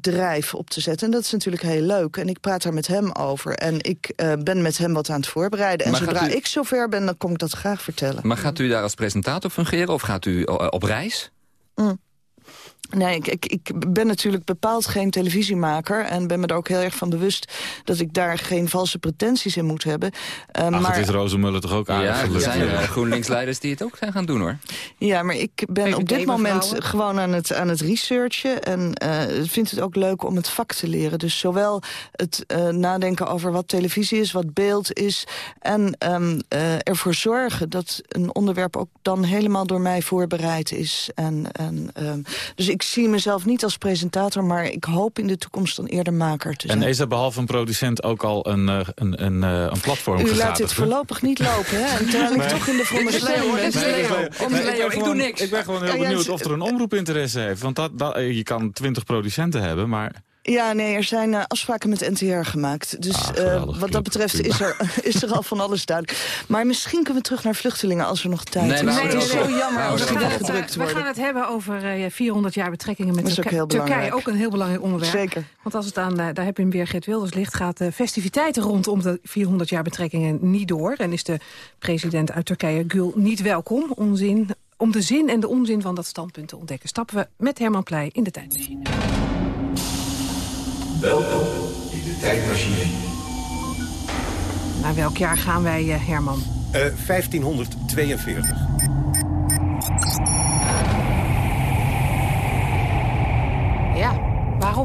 productiebedrijf op te zetten. En dat is natuurlijk heel leuk. En ik praat daar met hem over. En ik uh, ben met hem wat aan het voorbereiden. En maar zodra u... ik zover ben, dan kom ik dat graag vertellen. Maar gaat u daar als presentator fungeren of gaat u uh, op reis? Mm. Nee, ik, ik, ik, ben natuurlijk bepaald geen televisiemaker... en ben me er ook heel erg van bewust dat ik daar geen valse pretenties in moet hebben. Uh, Ach, maar... het is Rozenmuller toch ook aardig Ja, er zijn uh, GroenLinks-leiders die het ook zijn gaan doen, hoor. Ja, maar ik ben op dit moment gewoon aan het, aan het researchen... en uh, vind het ook leuk om het vak te leren. Dus zowel het uh, nadenken over wat televisie is, wat beeld is... en um, ervoor zorgen dat een onderwerp ook dan helemaal door mij voorbereid is. En, en, um, dus ik ik zie mezelf niet als presentator... maar ik hoop in de toekomst dan eerder maker te zijn. En is er behalve een producent ook al een, eh, een, een, eh, een platform U laat dit voorlopig niet lopen, hè? En terwijl ik toch in de veronderstelling ben... Ik doe niks. Ik ben gewoon heel benieuwd of er een omroepinteresse heeft. Want dat, dat, je kan twintig producenten hebben, maar... Ja, nee, er zijn uh, afspraken met NTR gemaakt. Dus ah, uh, wat dat betreft is er, is er al van alles duidelijk. Maar misschien kunnen we terug naar vluchtelingen als er nog tijd nee, is. Nee, het is zo jammer als we weggedrukt worden. We gaan het hebben over uh, 400 jaar betrekkingen met Turkije. Turkije. Ook een heel belangrijk onderwerp. Zeker. Want als het aan, daar heb je weer Geert Wilders ligt... gaat de festiviteiten rondom de 400 jaar betrekkingen niet door. En is de president uit Turkije, Gül, niet welkom. Onzin, om de zin en de onzin van dat standpunt te ontdekken... stappen we met Herman Pleij in de tijdmachine. Welkom in de tijdmachine. Naar welk jaar gaan wij, uh, Herman? Uh, 1542.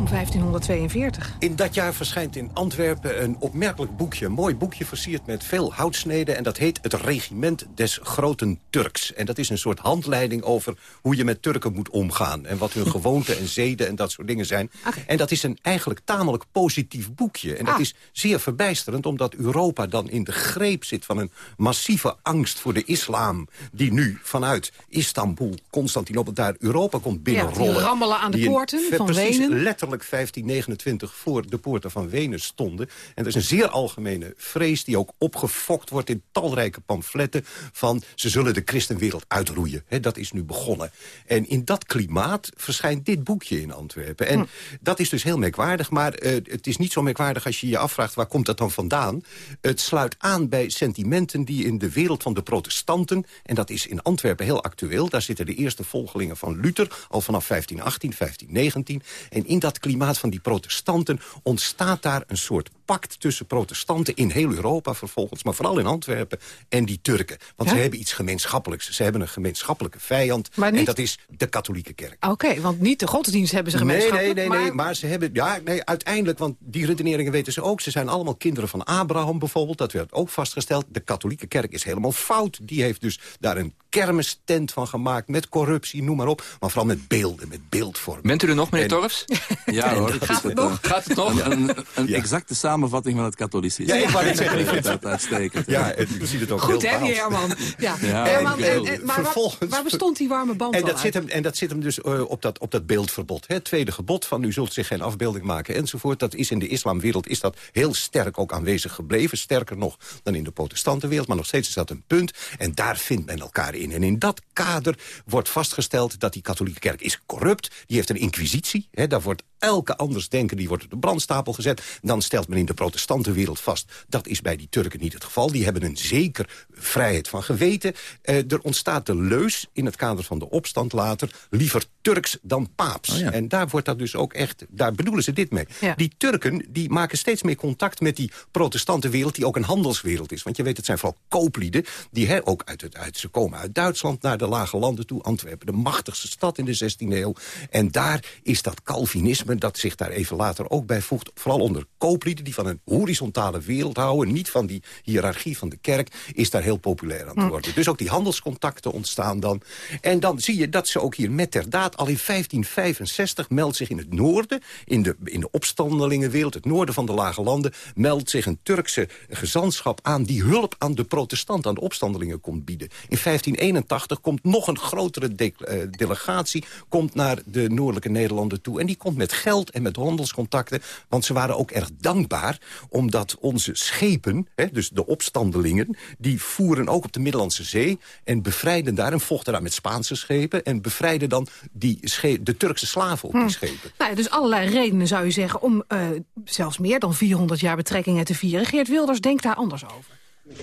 1542. In dat jaar verschijnt in Antwerpen een opmerkelijk boekje. Een mooi boekje versierd met veel houtsneden. En dat heet Het Regiment des Groten Turks. En dat is een soort handleiding over hoe je met Turken moet omgaan. En wat hun gewoonten en zeden en dat soort dingen zijn. En dat is een eigenlijk tamelijk positief boekje. En dat Ah. is zeer verbijsterend, omdat Europa dan in de greep zit... van een massieve angst voor de islam... die nu vanuit Istanbul, Constantinopel, daar Europa komt binnenrollen. die rammelen aan de poorten van Wenen. Letterlijk 1529 voor de poorten van Wenen stonden. En dat is een zeer algemene vrees die ook opgefokt wordt in talrijke pamfletten... van ze zullen de christenwereld uitroeien. Dat is nu begonnen. En in dat klimaat verschijnt dit boekje in Antwerpen. En dat is dus heel merkwaardig, maar eh, het is niet zo merkwaardig... als je je afvraagt waar komt dat dan vandaan. Het sluit aan bij sentimenten die in de wereld van de protestanten... en dat is in Antwerpen heel actueel. Daar zitten de eerste volgelingen van Luther al vanaf 1518, 1519. En in dat klimaat van die protestanten ontstaat daar een soort pact tussen protestanten in heel Europa vervolgens, maar vooral in Antwerpen en die Turken. Want Ja? ze hebben iets gemeenschappelijks. Ze hebben een gemeenschappelijke vijand Maar en dat is de katholieke kerk. Oké, want niet de godsdienst hebben ze Nee, gemeenschappelijk. nee, nee, nee, maar- maar ze hebben, ja, nee, uiteindelijk, want die redeneringen weten ze ook. Ze zijn allemaal kinderen van Abraham bijvoorbeeld, dat werd ook vastgesteld. De katholieke kerk is helemaal fout. Die heeft dus daar een kermistent van gemaakt met corruptie, noem maar op. Maar vooral met beelden, met beeldvormen. Bent u er nog, meneer En- Torfs? Ja hoor. ik Gaat het nog? eh, Gaat het nog? Een, een exacte samenvatting van het katholicisme. Ja, ik wou zeggen, ik vind dat uitstekend. Ja, u ziet het ook Goed, heel hè, baals. die Herman? Ja. Ja, Herman, ik en- bedoel, en- maar waar, vervolgens- waar bestond die warme band En dan dat, zit hem, en dat zit hem dus eh, op, dat, op dat beeldverbod. Hè. Het tweede gebod van u zult zich geen afbeelding maken enzovoort. Dat is in de islamwereld is dat heel sterk ook aanwezig gebleven. Sterker nog dan in de protestantenwereld. Maar nog steeds is dat een punt. En daar vindt men elkaar in. En in dat kader wordt vastgesteld dat die katholieke kerk is corrupt. Die heeft een inquisitie. Hè. Daar wordt elke andersdenken die wordt op de brandstapel gezet. Dan stelt men in de protestantenwereld vast... dat is bij die Turken niet het geval. Die hebben een zeker vrijheid van geweten. Eh, er ontstaat de leus in het kader van de opstand later... liever Turks dan paaps. Oh ja. En daar wordt dat dus ook echt... daar bedoelen ze dit mee. Ja. Die Turken die maken steeds meer contact met die protestantenwereld... die ook een handelswereld is. Want je weet, het zijn vooral kooplieden... die hè, ook uit, het, uit, ze komen uit Duitsland naar de lage landen toe. Antwerpen, de machtigste stad in de 16e eeuw. En daar is dat Calvinisme, dat zich daar even later ook bij voegt... vooral onder kooplieden die van een horizontale wereld houden... niet van die hiërarchie van de kerk, is daar heel populair aan Hm. het worden. Dus ook die handelscontacten ontstaan dan. En dan zie je dat ze ook hier met ter daad... al in 1565 meldt zich in het noorden... in de, in de opstandelingenwereld, het noorden van de lage landen... meldt zich een Turkse gezantschap aan... die hulp aan de protestanten, aan de opstandelingen komt bieden. In 1581 komt nog een grotere de- eh, delegatie... komt naar de noordelijke Nederlanden toe. En die komt met geld en met handelscontacten. Want ze waren ook erg dankbaar... omdat onze schepen, hè, dus de opstandelingen... die voeren ook op de Middellandse Zee... en bevrijden daar en vochten daar met Spaanse schepen... en bevrijden dan die de Turkse slaven op die Hm. schepen. Nou, ja, dus allerlei redenen zou je zeggen om eh, zelfs meer dan 400 jaar betrekkingen te vieren. Geert Wilders denkt daar anders over.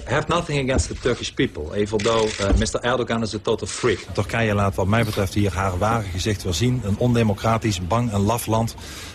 I have nothing against the Turkish people, even though uh, Mr. Erdogan is a total freak. Turkije laat wat mij betreft hier haar ware gezicht weer zien. Een ondemocratisch, bang en laf land...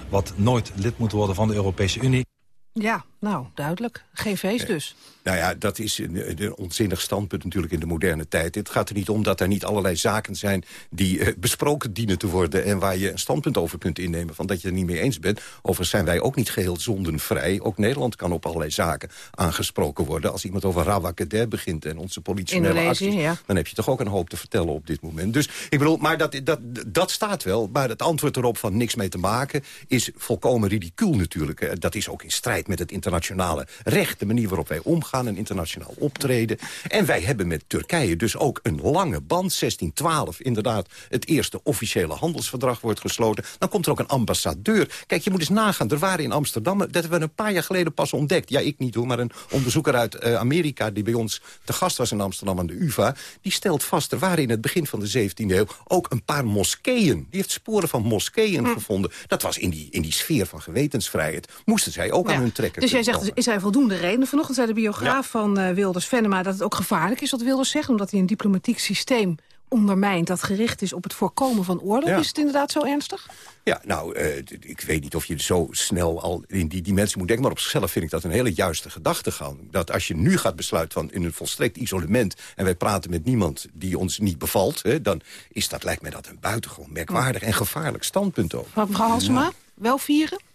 wat nooit lid moet worden van de Europese Unie. Ja, nou, duidelijk. Geen feest dus. Nou ja, dat is een, een onzinnig standpunt natuurlijk in de moderne tijd. Het gaat er niet om dat er niet allerlei zaken zijn die eh, besproken dienen te worden... en waar je een standpunt over kunt innemen van dat je het niet mee eens bent. Overigens zijn wij ook niet geheel zondenvrij. Ook Nederland kan op allerlei zaken aangesproken worden. Als iemand over Rawakadé begint en onze politionele acties... ja. dan heb je toch ook een hoop te vertellen op dit moment. Dus ik bedoel, maar dat, dat, dat staat wel. Maar het antwoord erop van niks mee te maken is volkomen ridicuul natuurlijk. Eh, Dat is ook in strijd met het internationale recht. De manier waarop wij omgaan en internationaal optreden. En wij hebben met Turkije dus ook een lange band. 1612 inderdaad het eerste officiële handelsverdrag wordt gesloten. Dan komt er ook een ambassadeur. Kijk, je moet eens nagaan. Er waren in Amsterdam, dat hebben we een paar jaar geleden pas ontdekt. Ja, ik niet hoor, maar een onderzoeker uit eh, Amerika... die bij ons te gast was in Amsterdam aan de UvA... die stelt vast, er waren in het begin van de 17e eeuw... ook een paar moskeeën. Die heeft sporen van moskeeën gevonden. Dat was in die, in die sfeer van gewetensvrijheid. Moesten zij ook Ja. aan hun trekken Dus jij zegt, is er voldoende reden? Vanochtend zei de biograaf van eh, Wilders, Venema... dat het ook gevaarlijk is wat Wilders zegt... omdat hij een diplomatiek systeem ondermijnt... dat gericht is op het voorkomen van oorlog. Ja. Is het inderdaad zo ernstig? Ja, nou, eh, ik weet niet of je zo snel al in die dimensie moet denken... maar op zichzelf vind ik dat een hele juiste gedachtegang. Dat als je nu gaat besluiten van in een volstrekt isolement... en wij praten met niemand die ons niet bevalt... Hè, dan is dat, lijkt mij dat een buitengewoon merkwaardig en gevaarlijk standpunt ook. Mevrouw Halsema? wel vieren?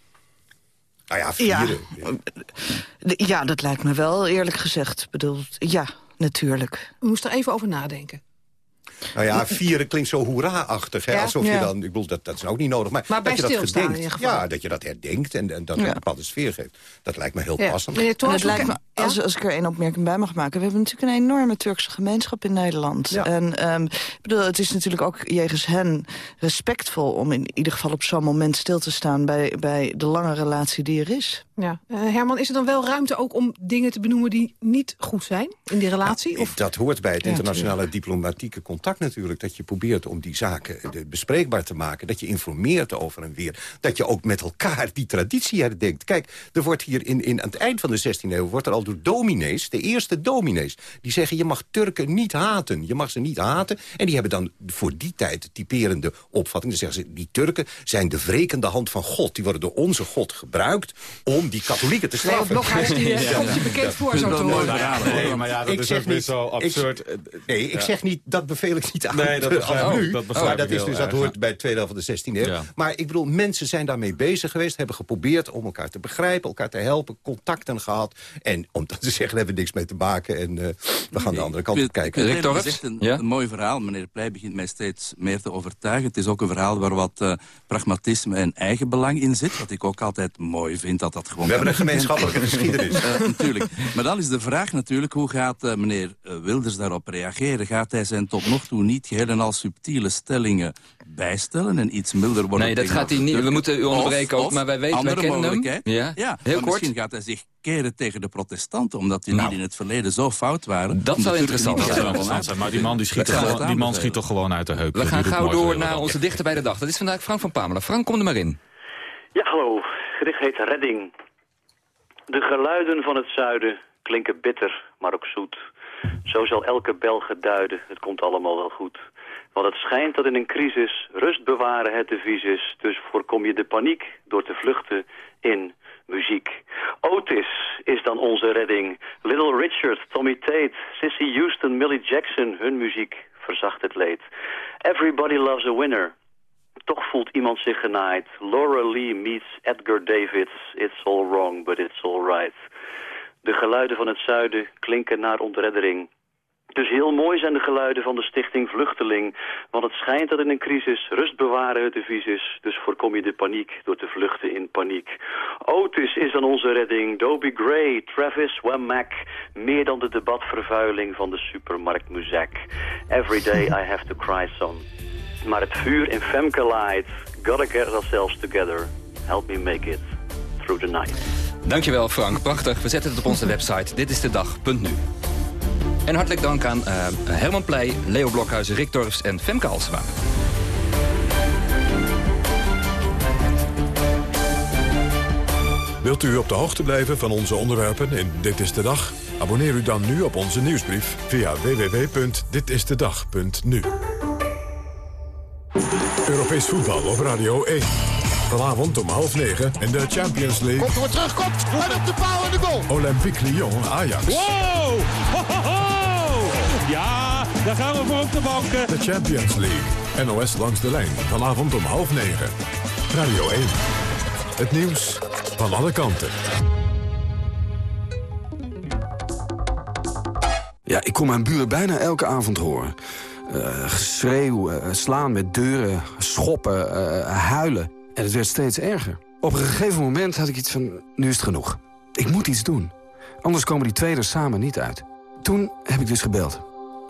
Nou ja, vieren. Ja, ja, dat lijkt me wel, eerlijk gezegd. Ik bedoel, ja, natuurlijk. U moest er even over nadenken. Nou ja, vieren klinkt zo hoera-achtig. Ja. Alsof je dan, ik bedoel, dat, dat is ook niet nodig. Maar, Maar bij dat je dat gedenkt. Ja, dat je dat herdenkt en, en dat Ja. een bepaalde sfeer geeft. Dat lijkt me heel Ja. passend. En het lijkt me, als, als ik er één opmerking bij mag maken... we hebben natuurlijk een enorme Turkse gemeenschap in Nederland. En ehm, ik bedoel, het is natuurlijk ook jegens hen respectvol... om in ieder geval op zo'n moment stil te staan... bij, bij de lange relatie die er is. Ja. Eh, Herman, is er dan wel ruimte ook om dingen te benoemen die niet goed zijn in die relatie? Of Dat hoort bij het Ja, internationale diplomatieke contact natuurlijk. Dat je probeert om die zaken eh, bespreekbaar te maken. Dat je informeert over en weer. Dat je ook met elkaar die traditie herdenkt. Kijk, er wordt hier in, in, aan het eind van de 16e eeuw... wordt er al door dominees, de eerste dominees... die zeggen je mag Turken niet haten. Je mag ze niet haten. En die hebben dan voor die tijd typerende opvatting. Dan zeggen ze, die Turken zijn de wrekende hand van God. Die worden door onze God gebruikt om die katholieken te straffen. Blokhuis, die, eh, komt je bekend voor, zo te horen. Nee, maar ja, dat ik is ook weer niet- zo ik- absurd. nee, ik Ja. zeg niet, dat ik niet aan. Nee, dat begrijp nu. Dat begrijp maar dat, ik is dus, dat hoort bij de tweede helft van de 16e eeuw. Ja. Maar ik bedoel, mensen zijn daarmee bezig geweest... hebben geprobeerd om elkaar te begrijpen, elkaar te helpen... contacten gehad. En om dat te zeggen, daar hebben we niks mee te maken... en eh, we gaan de andere kant op kijken. Het is echt een, een mooi verhaal. Meneer Pleij begint mij steeds meer te overtuigen. Het is ook een verhaal waar wat eh, pragmatisme en eigenbelang in zit. Wat ik ook altijd mooi vind, dat dat gewoon... We hebben een gemeenschappelijke geschiedenis. Eh, natuurlijk. Maar dan is de vraag natuurlijk, hoe gaat meneer Wilders daarop reageren? Gaat hij zijn tot nog toe niet geheel en al subtiele stellingen bijstellen en iets milder worden Nee, dat gaat hij niet. We moeten u onderbreken Of- ook, maar wij weten, wij kennen hem. Ja, ja heel maar kort. misschien gaat hij zich keren tegen de protestanten, omdat die niet in het verleden zo fout waren. Nou. Dat zou interessant zijn. te interessant zijn. Maar die man die schiet, toch gewoon, die man schiet toch gewoon uit de heup. We gaan gauw door naar onze dichter bij de dag. Dat is vandaag Frank van Pamela. Frank, kom er maar in. Ja, hallo. Gedicht heet Redding. De geluiden van het zuiden klinken bitter, maar ook zoet. Zo zal elke Belg het duiden, het komt allemaal wel goed. Want het schijnt dat in een crisis rust bewaren het devies is. Dus voorkom je de paniek door te vluchten in muziek. Otis is dan onze redding. Little Richard, Tommy Tate, Sissy Houston, Millie Jackson, hun muziek verzacht het leed. Everybody loves a winner. Toch voelt iemand zich genaaid. Laura Lee meets Edgar Davids. It's all wrong, but it's all right. De geluiden van het zuiden klinken naar ontreddering. Dus heel mooi zijn de geluiden van de stichting Vluchteling. Want het schijnt dat in een crisis rust bewaren het devies is. Dus voorkom je de paniek door te vluchten in paniek. Otis is dan onze redding. Dobie Gray, Travis Wamack. Meer dan de debatvervuiling van de supermarkt Muzak. Every day I have to cry some. Maar het vuur in Femke light. Gotta get ourselves together. Help me make it through the night. Dankjewel Frank, prachtig. We zetten het op onze website. Dit is de dag.nu. En hartelijk dank aan eh, Herman Pleij, Leo Blokhuis, Rick Dorfs en Femke Alsema. Wilt u op de hoogte blijven van onze onderwerpen in Dit is de Dag? Abonneer u dan nu op onze nieuwsbrief via www.ditistedag.nu. Europees voetbal op Radio 1. Vanavond om half negen in de Champions League. Komt er weer terug, komt en op de paal en de goal. Olympique Lyon Ajax. Wow! Ho, ho, ho! Ja, daar gaan we voor op de banken. De Champions League. NOS langs de lijn. Vanavond om half negen. Radio 1. Het nieuws van alle kanten. Ja, ik kon mijn buren bijna elke avond horen. Eh, geschreeuw, eh, slaan met deuren, schoppen, eh, huilen. En het werd steeds erger. Op een gegeven moment had ik iets van, nu is het genoeg. Ik moet iets doen. Anders komen die twee er samen niet uit. Toen heb ik dus gebeld.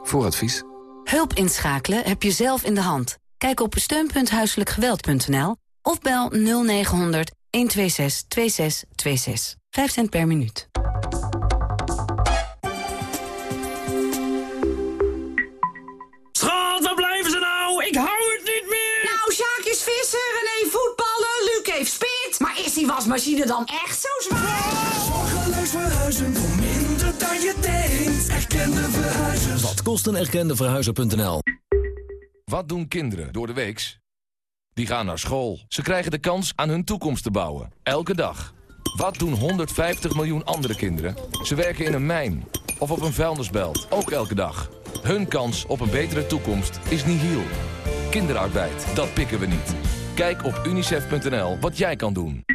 Voor advies. Hulp inschakelen heb je zelf in de hand. Kijk op steun.huiselijkgeweld.nl of bel 0900 126 2626. 5 cent per minuut. Wasmachine dan echt zo zwaar? Zorgeloos verhuizen voor minder dan je denkt. Erkende verhuizers. Wat kost een erkende verhuizer.nl? Wat doen kinderen door de weeks? Die gaan naar school. Ze krijgen de kans aan hun toekomst te bouwen. Elke dag. Wat doen 150 miljoen andere kinderen? Ze werken in een mijn of op een vuilnisbelt. Ook elke dag. Hun kans op een betere toekomst is nihil. Kinderarbeid, dat pikken we niet. Kijk op unicef.nl wat jij kan doen.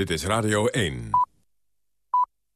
Dit is Radio 1.